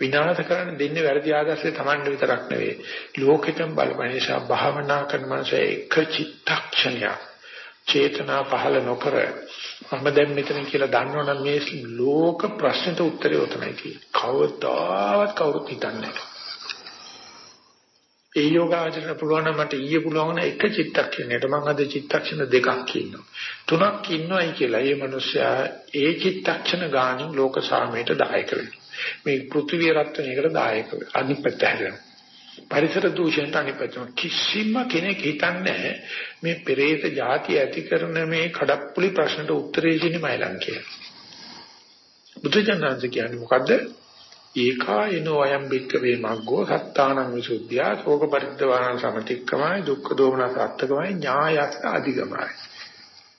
Speaker 1: විනාශ කරන්න දෙන්නේ වැරදි ආදර්ශය තමන්ට විතරක් නෙවෙයි. ලෝකෙටම බලපෑම නිසා භාවනා කරන මනසේ එක චිත්තක්ෂණයක්. චේතනා පහළ නොකර මම දැන් මෙතන කියලා දන්නවනම් මේ ලෝක ප්‍රශ්නෙට උත්තරය උතනයි කියන්නේ. කවදාවත් කවුරුත් හිතන්නේ නැහැ. ඒ යෝගාචරණ පුළුවන් නම් මට ඊයේ පුළුවන් නම් එක චිත්තක්ෂණයට මම අද චිත්තක්ෂණ දෙකක් කියනවා. තුනක් ඉන්නවයි කියලා ඒ මනුස්සයා ඒ චිත්තක්ෂණ ගානින් ලෝක සාමයට දායක වෙනවා. මේ පෘථිවිය රත්නයකට දායක වෙනවා. අනිත් පැත්ත හැදෙනවා. පරිසර දූෂණයට අනිපැත්තම කිසිම කෙනෙක් හිතන්නේ මේ පෙරේත જાති ඇති කරන මේ කඩප්පුලි ප්‍රශ්නට උත්තරේ දෙන්නේ මයිලන් කියලා. බුදුජානනාංශ කියන්නේ මොකද්ද? ඒකායනෝ අයම් බික්කවේ මග්ගෝ සත්තානං විසුද්ධියා ශෝක පරිද්දවාන සමතික්කමයි දුක්ඛ දෝමන සත්‍යකමයි ඥායස අධිගමයි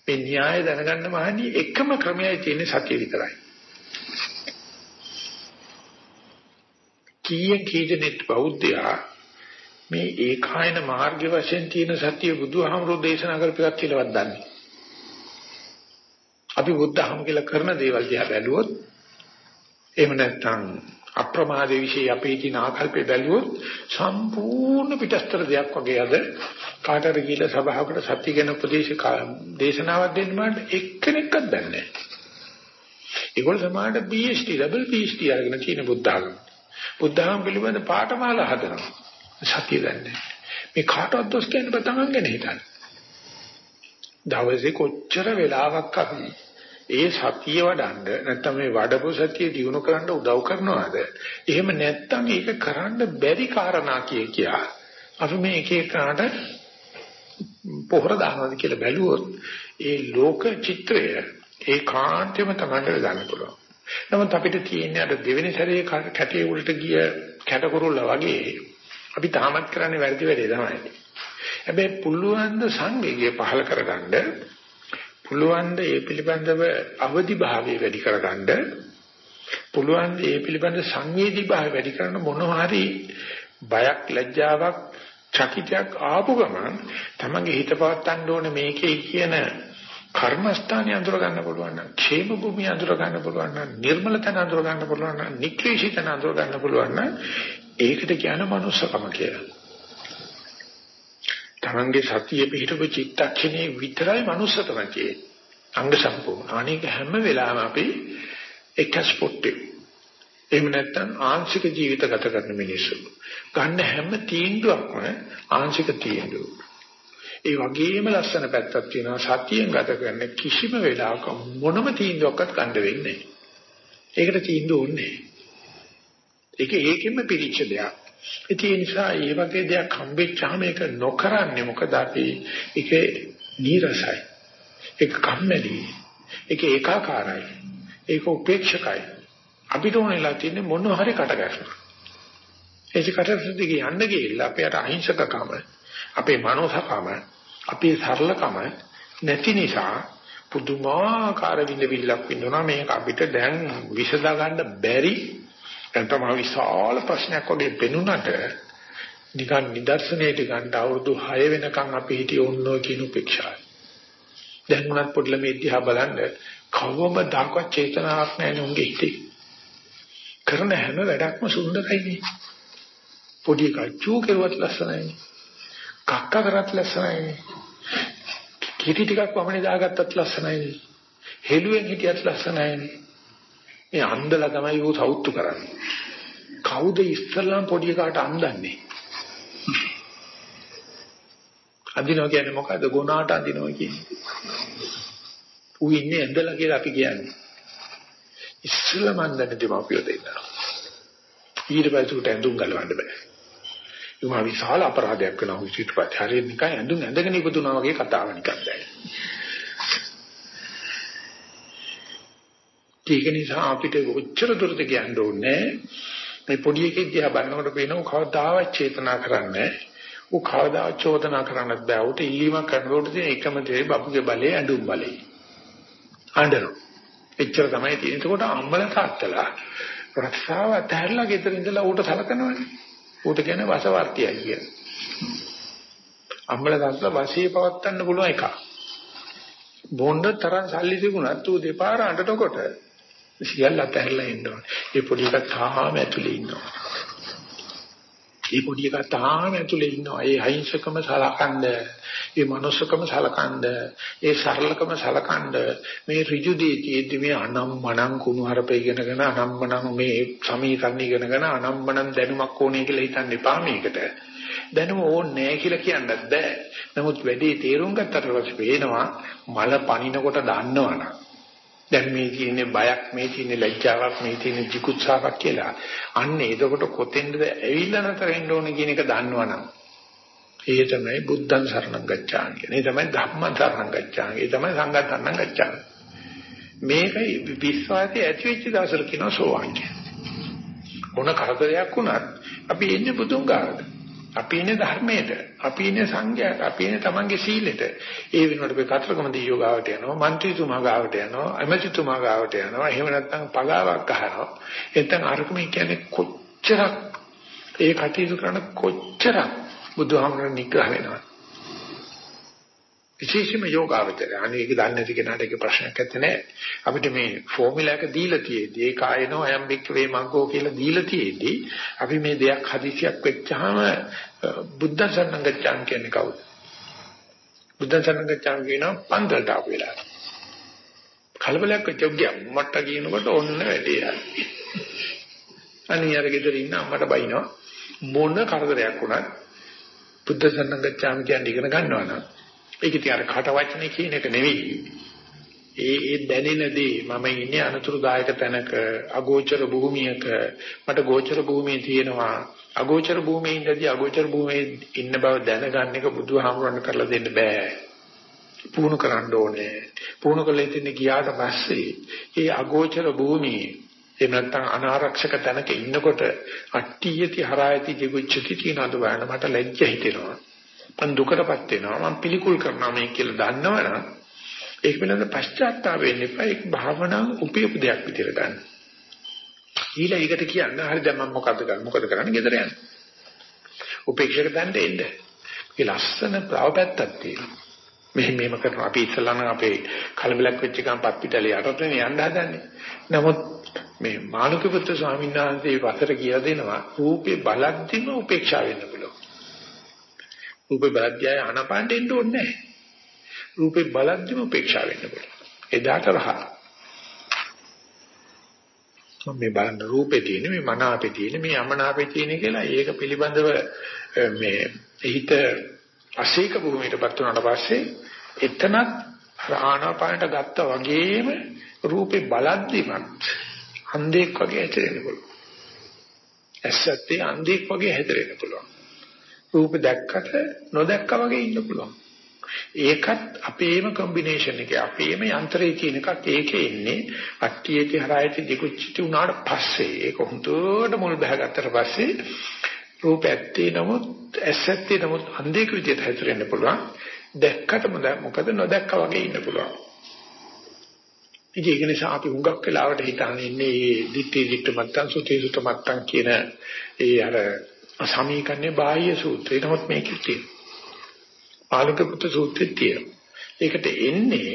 Speaker 1: මේ න්‍යාය දැනගන්න මහණී එකම ක්‍රමයයි තියෙන්නේ සතිය විතරයි කීයෙන් කී දෙනෙක් බෞද්ධයා මේ ඒකායන මාර්ග වශයෙන් තියෙන සතිය බුදුහාමුදුරෝ දේශනා කරපියක් කියලාවත් දන්නේ. අපි බුද්ධහම කියලා කරන දේවල් දිහා බැලුවොත් එහෙම නැත්නම් අප්‍රමාදයේ વિશે අපේ තියෙන ආකල්පේ බැලුවොත් සම්පූර්ණ පිටස්තර දෙයක් වගේ අද කාටර කියලා සභාවකට සත්‍ය ගැන උපදේශ දේශනාවක් දෙන්න මට එක්කෙනෙක්වත් දන්නේ නැහැ. ඒගොල්ලෝ සමාජයට PhD, double PhD අරගෙන තියෙන බුද්ධාගම. බුද්ධාගම පිළිබඳ පාඨමාලා හදනවා. සතිය දන්නේ මේ කාටවත් දොස් කියන්න බෑ තමන් ගැන හිතන්න. දවසේ කොච්චර වෙලාවක් අපි ඒ සතිය වඩන්න නැත්නම් මේ වඩපු සතිය දිනු කරන්න උදව් කරනවාද? එහෙම නැත්නම් ඒක කරන්න බැරි කාරණා කිය කියා අපි මේ එක එකකට පොහොර දානවාද කියලා බැලුවොත් ඒ ලෝක චිත්‍රය ඒකාන්තයෙන්ම තමයි ගන්න පුළුවන්. නමුත් අපිට තියෙන්නේ අර දෙවෙනි සැරේ කැටේ උල්ට ගිය කැටකුරුල්ල වගේ අපි තාමත් කරන්නේ වැරදි වැඩේ තමයි. හැබැයි පුළුවන් ද සංවේගය පහල කරගන්න පුළුවන් ද ඒ පිළිබඳව අවදි භාවය වැඩි කරගන්න පුළුවන් ද ඒ පිළිබඳ සංවේදී භාවය වැඩි කරන මොනවා හරි බයක් ලැජ්ජාවක් චකිතයක් ආපු ගමන් තමන්ගේ හිත පවත්තන්න ඕනේ මේකේ කියන කර්මස්ථානය අඳුර ගන්න පුළුවන් නම් ക്ഷേම භූමිය අඳුර ගන්න පුළුවන් නම් නිර්මල තන අඳුර ගන්න පුළුවන් නම් නික්ලේශී තන අඳුර ගන්න පුළුවන් නම් ඒකට කියන මනුස්සකම කියලා. තමන්ගේ සතිය පිහිටපු චිත්තක්ෂණේ විතරයි මනුස්සකම කියන්නේ. අංග සම්පූර්ණ. අනේක හැම වෙලාවෙම අපි එක ස්පොට්ටේ. එහෙම නැත්නම් ආංශික ජීවිත ගත කරන මිනිස්සු. ගන්න හැම තීන්දුවක්ම ආංශික තීන්දුව. ඒ වගේම ලස්සන පැත්තක් තියෙනවා සතියෙන් ගත කරන කිසිම වෙලාවක මොනම තීන්දුවක්වත් ගන්න වෙන්නේ නැහැ. ඒකට තීන්දුව ඕනේ. ඒක ඒකෙම පිරිච්ච දෙයක්. ඒ නිසා මේ වගේ දෙයක් හම්බෙච්චාම ඒක නොකරන්නේ මොකද අපි ඒකේ නීරසයි. ඒක කම්මැලි. ඒක ඒකාකාරයි. ඒක උපේක්ෂකයි. අපිට ඕනෙලා තියෙන්නේ මොන හරි කටගැස්ම. ඒක කටගැස්ම දිගේ යන්න ගිහිල්ලා අපේට අහිංසකකම අපේ මනෝසකම අපේ සරලකම නැති නිසා පුදුමාකාර විඳවිල්ලක් විඳනවා මේක අපිට දැන් විසඳා ගන්න බැරි නැත්නම් විශාල ප්‍රශ්නයක් වගේ පෙනුනට නිකන් නිදර්ශනයට ගන්න අවුරුදු 6 වෙනකන් අපි හිටියේ ඕනෝ කියන උපේක්ෂාවයි. දැන් උනත් පොඩ්ඩල මේ දිහා බලන්න කවම දාකවත් චේතනාවක් නැහැ නුඹගේ හිතේ. කරන හැම වැඩක්ම සුන්දරයිනේ. පොඩි කච්චු කෙරුවත් ලස්සනයි. කක්ක කරත් ලස්සනයි. කිටි ටිකක් වමනේ දාගත්තත් ලස්සනයි. හෙළුවෙන් හිටියත් ලස්සනයි. මේ අන්දලා තමයි ඌ සවුත්තු කරන්නේ. කවුද ඉස්සල්ලාම පොඩි එකාට අන්දන්නේ? අඳිනවා කියන්නේ මොකද්ද? ගුණාට අඳිනවා කියන්නේ. ඌ ඉන්නේ ඇඳලා කියලා අපි කියන්නේ. ඉස්සල්ලාම අන්දන්නේ දෙමාපියෝ දෙන්නා. ඊට පස්සේ උට ඇඳුම් ගලවන්න බෑ. ඒක විශාල අපරාධයක් වෙනවා ඊට පස්සේ. හරියට නිකන් ඇඳුම් ඇඳගෙන ඉපදුනා වගේ කතාවක් නිකන් දැයි. ඒක නිසා අපිට ඔච්චර දුරට කියන්න ඕනේ මේ පොඩි එකෙක් දිහා බලනකොට පේනවා කවදාවත් චේතනා කරන්නේ ඌ කවදාවත් චෝදනා කරන්නත් බෑ. උට ඉල්ලීමක් කරනකොට තියෙන එකම දේ බබුගේ බලේ ඇඳුම් බලේ අඬනවා. එච්චර තමයි තියෙන්නේ. එතකොට අම්මලා තාත්තලා රක්ෂාව අතහැරලා ගෙදර ඉඳලා ඌට සලකනවනේ. ඌට කියන්නේ වසවර්තියයි කියන අම්මලා තාත්තලා වශයේ පවත්තන්න පුළුවන් එකක් බොණ්ඩ තරම් සල්ලි තිබුණත් ඌ දෙපාර අඬනකොට සියල්ල අතහැරලා ඉන්න ඕනේ. ඒ පොඩි එකා තාම ඇතුලේ ඉන්නවා. ඒ පොඩි එකා තාම ඇතුලේ ඉන්නවා. ඒ අහිංසකම සලකන්න, ඒ මනුස්සකම සලකන්න, ඒ සරලකම සලකන්න මේ ඍජු දීතියෙදි මේ අනම්මනම් කුණු හරප ඉගෙනගෙන අනම්මනම් මේ සමීකරණ ඉගෙනගෙන අනම්මනම් දැනුමක් ඕනේ කියලා හිතන්න එපා මේකට. දැනුම ඕනේ නැහැ කියලා කියන්නත් බෑ. නමුත් වැඩි තේරුම් ගත්තට පස්සේ පේනවා මල පනිනකොට දන්නවනම් දැන් මේ කියන්නේ බයක් මේ කියන්නේ ලැජ්ජාවක් මේ කියන්නේ jigutsaවක් කියලා. අන්න එතකොට කොතෙන්ද ඇවිල්ලා නැතර වෙන්න ඕනේ කියන එක දන්නවනම් ඒ තමයි බුද්ධං සරණං ගච්ඡාමි කියන්නේ. ඒ තමයි ධම්මං සරණං ගච්ඡාමි. ඒ තමයි සංඝං සරණං ගච්ඡාමි. මේක විශ්වාසය ඇති වෙච්ච දවසට කියනවා සෝවාන් මොන කරදරයක් වුණත් අපි එන්නේ බුදුන් ගාවට. අපි ඉන්නේ ධර්මයට, අපි ඉන්නේ සංඝයාට, අපි ඉන්නේ තමන්ගේ සීලෙට. ඒ වෙනුවට අපි කතරගම දීයෝ ගාවට යනවා, മന്ത്രിතුමා ගාවට යනවා, ඇමතිතුමා ගාවට යනවා. එහෙම නැත්නම් පගාවක් අහනවා. එතෙන් අරකම කියන්නේ කොච්චරක් ඒ කටයුතු කරන කොච්චරක් බුදුහාමරණ නිග්‍රහ වෙනවා. විශේෂම යෝගාවචරය. අනේ ඒක දන්නේ නැති කෙනාට ඒක ප්‍රශ්නයක් නැත්තේ. අපිට මේ ෆෝමියුලා එක දීලා තියෙද්දි ඒ කායනෝ අයම් බික් වේ මග්ගෝ කියලා දීලා තියෙද්දි අපි මේ දෙයක් හදිසියක් වෙච්චාම බුද්ධ සරණංගච්ඡාන් කියන්නේ කවුද? බුද්ධ සරණංගච්ඡාන් කියනවා පන්දලට ආපු වෙලාව. කලබලයක් වෙච්ච ගියා මට කියනකොට ඔන්න වැඩේ යන්නේ. අනිත් අර ගෙදර ඉන්න අම්මට බයිනවා මොන කරදරයක් වුණත් බුද්ධ සරණංගච්ඡාන් කියන්නේ ඉගෙන ගන්නවා නම් ඒක ඉතින් අර කට වචනේ කියන එක නෙවෙයි. ඒ ඒ දැනෙන දේ මම ඉන්නේ අනතුරුදායක තැනක අගෝචර භූමියක. මට ගෝචර භූමිය තියෙනවා. අගෝචර භූමියේ ඉඳදී අගෝචර භූමියේ ඉන්න බව දැනගන්න එක බුදුහාමුදුරන් කරලා දෙන්න බෑ. පුහුණු කරන්න ඕනේ. පුහුණු කළේ ඉතින් ගියාට පස්සේ ඒ අගෝචර භූමියේ එහෙම නැත්නම් අනාරක්ෂක තැනක ඉන්නකොට අට්ටියති හරායති ජිගුච්චති තියනද බලන්න මට ලැජ්ජ හිතෙනවා මම දුකටපත් වෙනවා මම පිළිකුල් කරනවා මේ කියලා දන්නවනම් ඒක පිළිබඳ පශ්චාත්තාප වෙන්න එපා ඒක භාවනාව උපයපු දෙයක් විදිහට ගන්න. ඊළඟ ඒකට කියන්න හරි දැන් මම මොකද කරන්නේ මොකද කරන්නේ ගෙදර යන්න. උපේක්ෂක දන්න එන්න. ඒ ලස්සන ප්‍රවපැත්තක් තියෙනවා. මෙහෙම මෙහෙම කරනවා අපි ඉස්සලා නම් අපේ කලබලක් වෙච්ච ගමන් පත්පිටලේ යටට යන්න හදන්නේ. නමුත් මේ මානුක පුත්‍ර ස්වාමීන් වහන්සේ වසර කියලා දෙනවා රූපේ බලද්දිම උපේක්ෂා වෙන්න පුළුවන්. රූපේ බලද්දී ආනපානෙ එන්න ඕනේ නැහැ. රූපේ බලද්දිම උපේක්ෂා වෙන්න පුළුවන්. එදාට රහ. මේ බලන රූපේ තියෙන මේ මන අපේ තියෙන මේ යමනාපේ තියෙන කියලා ඒක පිළිබඳව මේ හිත අසීක භූමියටපත් වුණාට පස්සේ එතනත් ආනාපානට ගත්තා වගේම රූපේ බලද්දිමත් අන්ධෙක් වගේ හැදෙන්න පුළුවන්. ඇස්සත්තේ අන්ධෙක් වගේ හැදෙන්න පුළුවන්. රූප දැක්කට නොදැක්කා වගේ ඉන්න පුළුවන්. ඒකත් අපේම කොම්බිනේෂන් එකේ අපේම යන්ත්‍රයේ තියෙන එකක් ඒකේ ඉන්නේ අට්ටියේටි හරායටි දිකුච්චිටි උනාට පස්සේ ඒක හුදුවට මුල් බහගත්තට පස්සේ රූප ඇත්තේ නමුත් ඇසැත්තේ නමුත් අන්ධේක විදිහට හැතරෙන්න පුළුවන් දැක්කට මොකද නොදැක්කා වගේ ඉන්න පුළුවන් ඉතින් ඒක නිසා අපි හුඟක් වෙලාවට හිතන්නේ ඉන්නේ මේ දිත්තේ දිත්ත මත්තන් සුතේ සුත මත්තන් කියන ඒ අර සමීකරණේ බාහ්‍ය සූත්‍රය. නමුත් මේකෙත් තියෙනවා. පාලක පුත්‍ර සූත්‍රෙත් තියෙනවා. ඒකට එන්නේ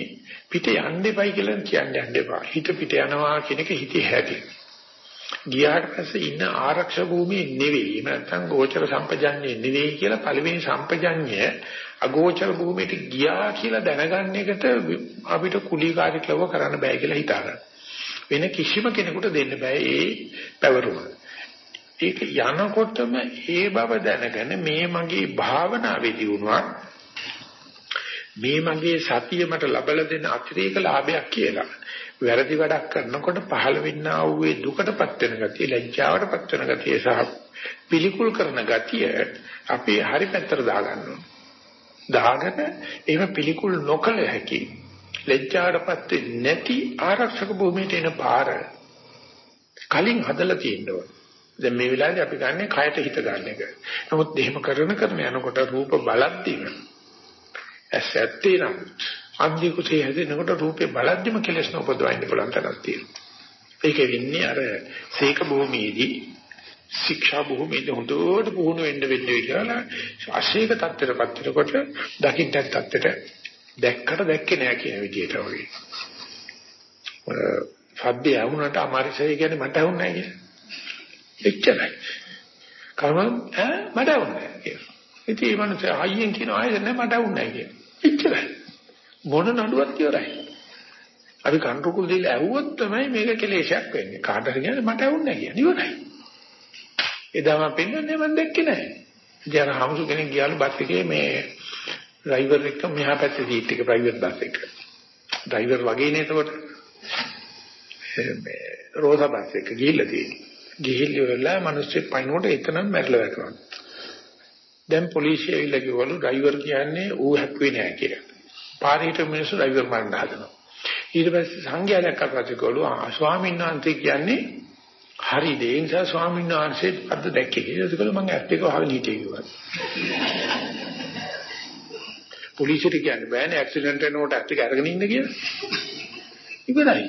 Speaker 1: පිට යන්න එපයි කියලා කියන්නේ යන්න එපා. හිත පිට යනවා කියන එක හිතේ හැටි. ගියාට පස්සේ ඉන්න ආරක්ෂක භූමියේ නෙවෙයි. නැත්නම් ගෝචර සම්පජඤ්ඤේ නෙවෙයි කියලා පළවෙනි සම්පජඤ්ඤය අගෝචර භූමියට ගියා කියලා දැනගන්න එකට අපිට කුලීකාරීකව කරන්න බෑ කියලා හිතාගන්න. වෙන කිසිම කෙනෙකුට දෙන්න බෑ ඒ පැවරුම. ඒක යනකොටම ඒ බව දැනගෙන මේ මගේ භාවනාවේදී වුණා මේ මගේ සතිය මට ලබලා දෙන අතිරේක ලාභයක් කියලා. වැරදි වැඩක් කරනකොට පහළ වෙන්නා වූ දුකටපත් වෙන ගතිය, ලැජ්ජාවටපත් වෙන ගතිය සහ පිළිකුල් කරන ගතිය අපි හරි පැත්තට දාගන්න දාගෙන ඒව පිළිකුල් නොකළ හැකි. ලැජ්ජාවටපත් නැති ආරක්ෂක භූමියට එන පාර කලින් හදලා තියෙනවා. දැන් මේ වෙලාවේ අපි ගන්නෙ කයට හිත ගන්න එක. නමුත් එහෙම කරන කරන යනකොට රූප බලද්දිම ඇස් ඇත්තේ නම් අන්දි කුසේ හැදෙනකොට රූපේ බලද්දිම කෙලස් නොපදවන්න පුළුවන් තරක් තියෙනවා. ඒක වෙන්නේ අර සීක භූමියේදී ශික්ෂා භූමියේදී හොඳට පුහුණු වෙන්න වෙන්නේ කියලා අශීක තත්ත්වයටපත් වෙනකොට දකින්න තත්ත්වයට දැක්කට දැක්කේ නෑ කියන විදිහට වගේ. සද්දය වුණාට අමාරුසය කියන්නේ මට වුණා නෑ කියලා. එච්චරයි. කවම ඈ මට වුණා කියලා. ඉතින් මේ මනුස්සයා අයියෙන් කියන ආයෙත් නෑ මට වුණා කියලා. එච්චරයි. මොන නඩුවක් ඉවරයි. අපි කන්ට්‍රෝල් දීලා ඇහුවොත් තමයි මේක කෙලේශයක් වෙන්නේ. කාට හරි කියන්නේ මට වුණා කියන්නේ. ඉවරයි. එදා මම පෙන්වන්නේ මම දැක්කේ නෑ. ඉතින් අර හමුසු කෙනෙක් ගියාලු බස් එකේ මේ ඩ්‍රයිවර් එක්ක මෙහා පැත්තේ සීට් එක ප්‍රයිවට් බස් එක. ඩ්‍රයිවර් වගේ නේ එතකොට. මේ රෝසා බස් එක ගිහිල්ලා තියෙන්නේ. ගිහිල්ලා මිනිස්සු පයින්නකොට එතනම මැරලා වැටෙනවා. දැන් පොලිසිය ඇවිල්ලා කිව්වලු ඩ්‍රයිවර් කියන්නේ ඌ හැක්කුවේ නෑ කියලා. පාරේට මිනිස්සු ඩ්‍රයිවර් මරන්න හදනවා. ඊට පස්සේ සංඝයා දැක්කට පස්සේ කිව්වලු ස්වාමීන් වහන්සේ කියන්නේ හරි ඒ නිසා ස්වාමීන් වහන්සේ අද දැක්කේ. ඒකල මම ඇත්ත එක වහගෙන හිටියේ කිව්වා. පොලිසියට කියන්න බෑනේ ඇක්සිඩන්ට් වෙනකොට ඇත්ත එක අරගෙන ඉන්න කියලා. ඉවරයි.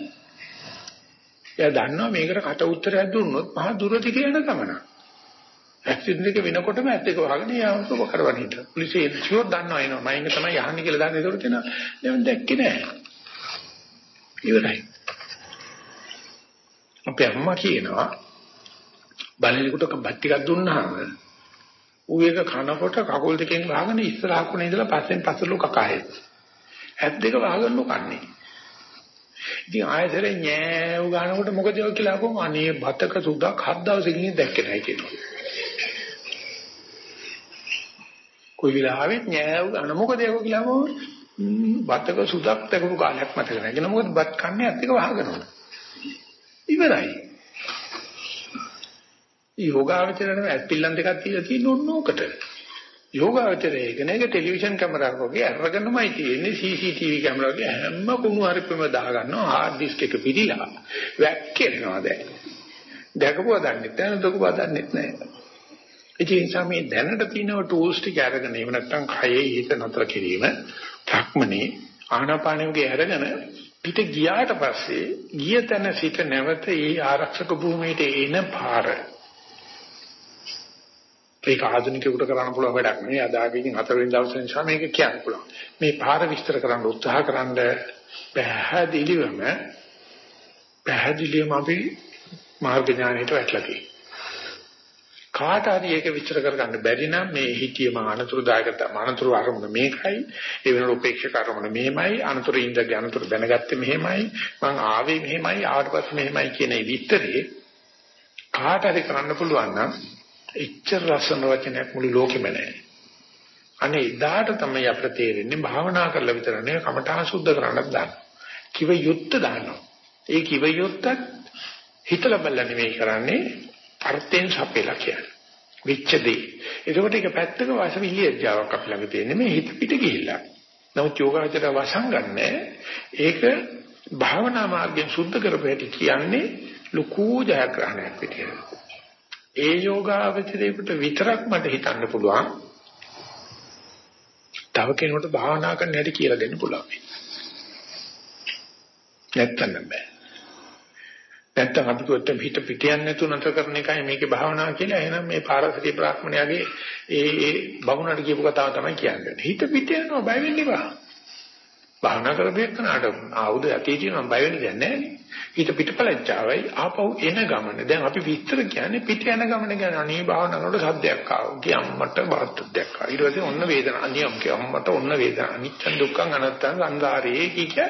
Speaker 1: එයා දන්නවා මේකට කට උත්තරයක් දුන්නොත් මහා දුරදි කියන ගමන. ඇක්සිඩන්ට් එක වෙනකොටම ඇත්ත එක වහගෙන යාමක කරවන්න හිටා. පොලිසිය ෂුවර් දන්නවා එනවා. මම ඉන්න තමයි යහන්නේ කියලා දන්නේ. ඒකට තියෙනවා. දැන් දැක්කේ නෑ. ඉවරයි. අපේ අම්මා කියනවා බලලෙකුට බත් ටිකක් දුන්නාම ඌ ඒක කනකොට කකුල් දෙකෙන් වහගෙන ඉස්සරහ කොනේ ඉඳලා පස්සෙන් පස්සලු කකහේ. ඇත් දෙක වහගන්නු කන්නේ. ඉතින් ආයෙසරේ නෑ ඌ ගන්නකොට මොකද යෝ කියලා අහපුවම අනේ බතක සුදක් හත් දවසකින් දැක්කේ නැහැ කියනවා. කොයි වෙලාවෙත් නෑ ඌ ගන්න මොකද යෝ කියලා අහපුවම බතක සුදක් දැකපු කාලයක් මතක නැහැ. කියන මොකද බත් කන්නේ ඇත් දෙක වහගන්නවා. ඉවරයි. යෝගාවචරණ ඇප්පිල්ලන් දෙකක් තියලා තියෙන ඕනෝකට. යෝගාවචරයේ කෙනෙක් ටෙලිවිෂන් කැමරාවක් වගේ අරගෙනමයි තියෙන්නේ CCTV කැමරාවක හැම කුණු හරිපෙම දාගන්නවා හાર્ඩ් ඩිස්ක් එක පිටිලා. වැක්කෙනවා දැන්. දැකපුවා දන්නේ නැහැ දකපුවා දන්නේ නැහැ. ඒ නිසා මේ දැනට තියෙන ටූල්ස් ටික අරගෙන එහෙම නැත්නම් කයේ හිත නතර කිරීම, ධක්මනේ ආනාපානෙගේ අරගෙන පිට ගියාට පස්සේ ගිය තැන සිට නැවත ඒ ආරක්ෂක භූමියට එන පාර. ඒක ආධුනිකයෙකුට කරන්න පුළුවන් වැඩක් නෙවෙයි. අදාගින් හතරවෙනි දවසේ නිසා මේක කියන්න පුළුවන්. මේ පාර විස්තර කරන්න උත්සාහ කරන්න පැහැදිලිවම පැහැදිලිවම අපි මාර්ග ඥානයට වැටලා තියෙනවා. කාට හරි ඒක විචාර කරගන්න බැරි නම් මේ හිතියම අනතුරුදායකත අනතුරු අරමුණ මේකයි. ඒ වෙනකොට උපේක්ෂක අරමුණ මෙහෙමයි. අනතුරු ඉඳගේ අනතුරු දැනගත්තේ මෙහෙමයි. මං ආවේ මෙහෙමයි. ආවට පස්සේ මෙහෙමයි කියන විස්තරේ කාට හරි කරන්න පුළුවන් නම් එච්චර රසන වචනයක් මුළු ලෝකෙම නැහැ. අනේ එදාට තමයි අපිට තේරෙන්නේ භාවනා කරලා විතර නෙවෙයි කමඨා සුද්ධ කරන්නත් දාන්න කිව යුත්ත දානවා. ඒ කිව යුත්තත් හිතලා බලලා නෙවෙයි කරන්නේ අර්ථයෙන් සපෙලා කියන්නේ. විච්ඡ දේ. එතකොට ඒක පැත්තක වාසවිලියජාවක් අපි ළඟ තියෙන්නේ මේ හිත පිට ගිහිල්ලා. නමුත් යෝගාචර වසංගන්නේ ඒක භාවනා මාර්ගයෙන් සුද්ධ කරපැටි කියන්නේ ලකු ජයග්‍රහණයක් විදියට. ඒ යෝගාචරයකට විතරක් මට හිතන්න පුළුවන්. තව කෙනෙකුට භාවනා කරන්න හැටි කියලා දෙන්න පුළුවන්. නැත්තම් බෑ. නැත්තම් අපි කිව්වොත් හිත පිට යන්නේ නැතුව නතර කරන එකයි මේකේ භාවනාව කියලා. එහෙනම් මේ පාරසී බ්‍රාහ්මණයාගේ ඒ ඒ බමුණට කියපු කතාව තමයි කියන්නේ. හිත පිට යනවා බය වෙන්න එපා. භාවනා කරපේකනට ආවුද යටි තියෙනවා බය වෙන්න දෙයක් නැහැ හිත පිටපලච්චාවයි ආපහු එන ගමන. දැන් අපි විස්තර කියන්නේ පිට යන ගමන ගැන. අනේ භාවනා කරනකොට සද්දයක් ආවා. කියම්මට බාද්දයක් ආවා. ඊට පස්සේ ඔන්න වේදනාව. අනියම් කියම්මට ඔන්න වේදනාව. අනිච්ච දුක්ඛං අනත්තං සංසාරේ කිය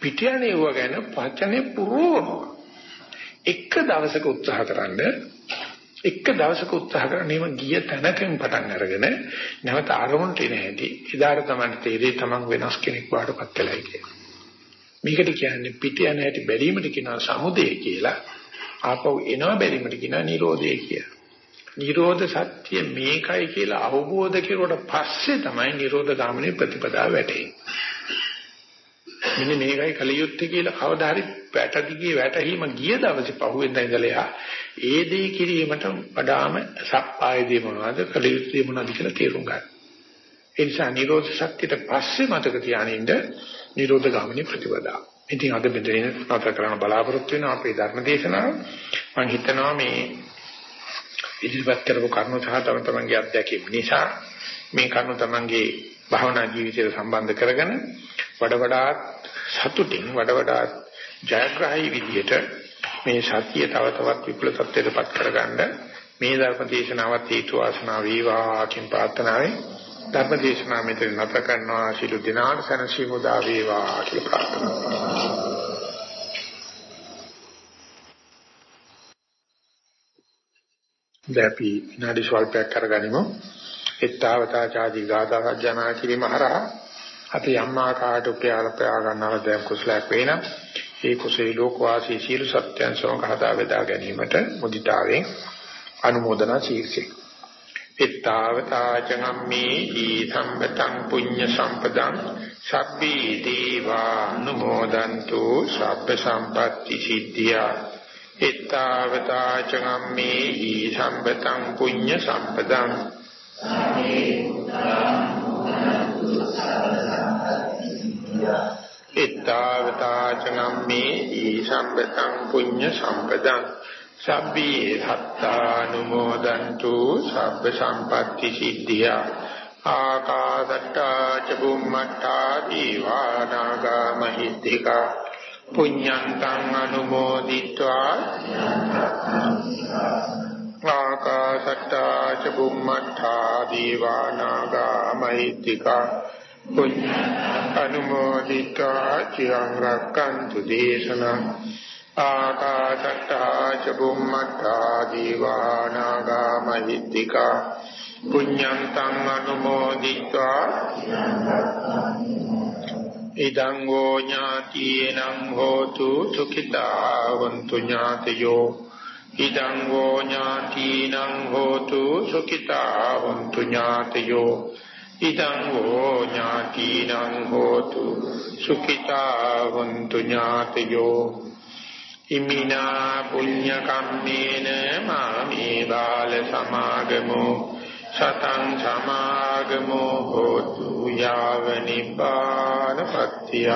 Speaker 1: පිට යන්නේ වුව ගැන පචනේ පුරවනවා. එක දවසක උත්සාහ කරන්න එක දවසක උත්සාහ කරන්නේම ගිය තැනකින් පටන් අරගෙන නැවත ආරමුණට එන හැටි ඉදාර තමයි තේරෙයි තමන් වෙනස් කෙනෙක් වඩපත් වෙලයි කියන්නේ. මේකට කියන්නේ පිට යන හැටි බැලීමට කියනවා සමුදය කියලා. ආපහු එනවා බැලීමට කියනවා නිරෝධය කියලා. නිරෝධ සත්‍ය මේකයි කියලා අවබෝධ කෙරුවට පස්සේ තමයි නිරෝධ ගාමිනී ප්‍රතිපදාව වැටෙන්නේ. මෙන්න මේකයි කලියුත්තේ කියලා කවදා හරි වැටදිගේ වැටහිම ගිය දවසේ පහුවෙන්ද ඉඳලා ඒ දේ කිරීමට වඩාම සප්පාය දේ මොනවද කලියුත්තේ මොනවද කියලා තේරුම් ගන්න. ඒ නිසා නිරෝධ ශක්තියට පස්සේ මතක තියානින්න නිරෝධ ගාමිනී ප්‍රතිපදාව. ඉතින් අද බෙදෙන නතර කරන බලාපොරොත්තු වෙන අපේ ධර්ම දේශනාව මම හිතනවා මේ ඉදිරිපත් කරපු කරුණු සහ තම තමන්ගේ අත්දැකීම් නිසා මේ කරුණු තමන්ගේ භාවනා ජීවිතයට සම්බන්ධ කරගෙන වඩ වඩාත් සතුටින් වඩ වඩාත් ජයග්‍රහී විදියට මේ සතිය තව තවත් විපුල තත්ත්වයටපත් කරගන්න මේ ධර්ම දේශනාවත් හේතු වාසනා වේවා කියන ප්‍රාර්ථනාවෙන් ධර්ම දේශනාව මෙතන නැත කරනවා ශිළු දිනාට සනසීමු දා වේවා කියලා ප්‍රාර්ථනා කරනවා. දැපි විනාඩි ස්වල්පයක් කරගනිමු. එත්තාවතා ചാදි ගාථා සජ්ජනා කිරීම හරහා අපි අම්මා කාට උපයාල පයා ගන්නවා දැන් කුසලයක් වේනම් ඒ කුසලී ලෝකවාසී සීල සත්‍යයන් සමග හදා වේදා ගැනීමට මුදිතාවෙන් අනුමೋದනා ශීර්ෂේ එත්තාවතා චගම්මේ දී සම්පතං පුඤ්ඤ සම්පදං සබ්බී දේවා අනුමෝදන්තු සබ්බ සම්පatti සිද්ධියා. ittavata cagammehi sambetang punya sampadang ittavata ittavatacanammehi sambandam punya sampadam sabbhi hattanumodantu sabba sampatti siddhiya ආකාසට්ටා ච බුම්මට්ටා දීවානාගා මහිද්దికා පුඤ්ඤන්තං අනුමෝදිත්වා ආකාසට්ටා ච බුම්මට්ටා දීවානාගා මහිද්దికා පුඤ්ඤ අනුමෝදිතා චිරං රක්칸තු දේශනං. ආකාශට්ටා ච බුම්මට්ටා දීවානාගා මහිත්‍තිකා පුඤ්ඤං තං අනුමෝදිතා. ඉදං ෝ ඥාතිනං හෝතු සුඛිතාවන්තු ඥාතයෝ. ඉදං ෝ ඥාතිනං හෝතු සුඛිතාවන්තු ඥාතයෝ. ඉදං ෝ ඥාතිනං හෝතු සුඛිතා වന്തു ඥාතයෝ ඉමිනා පුඤ්ඤ කම්මේන මාමේ බාල සමාගමෝ සතං සමාගමෝ හෝතු යාව නිපානපත්තිය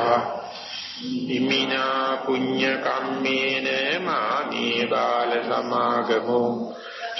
Speaker 1: ඉමිනා පුඤ්ඤ කම්මේන මාමේ බාල සමාගමෝ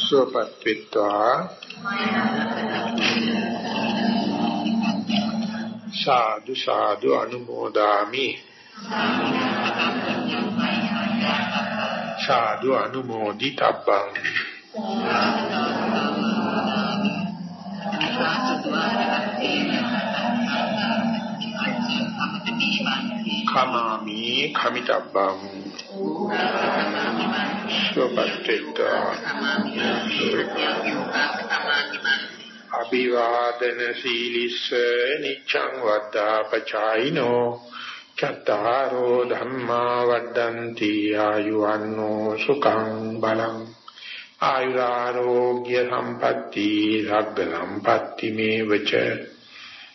Speaker 1: සුවපත්ත්වා සාදු සාදු අනුමෝදාමි. සාදු අනුමෝදිතබ්බං. කමාමි කමිතබ්බං සුපත්තිත අභිවාදන සීලිස්ස නිච්ඡං වද්දා පචායිනෝ චත්තාරෝ ධම්මා වද්දන්ති ආයුවන්නෝ සුඛං බලං. ආයුරාෝග්‍ය සම්පatti සග්ග සම්පatti මේවච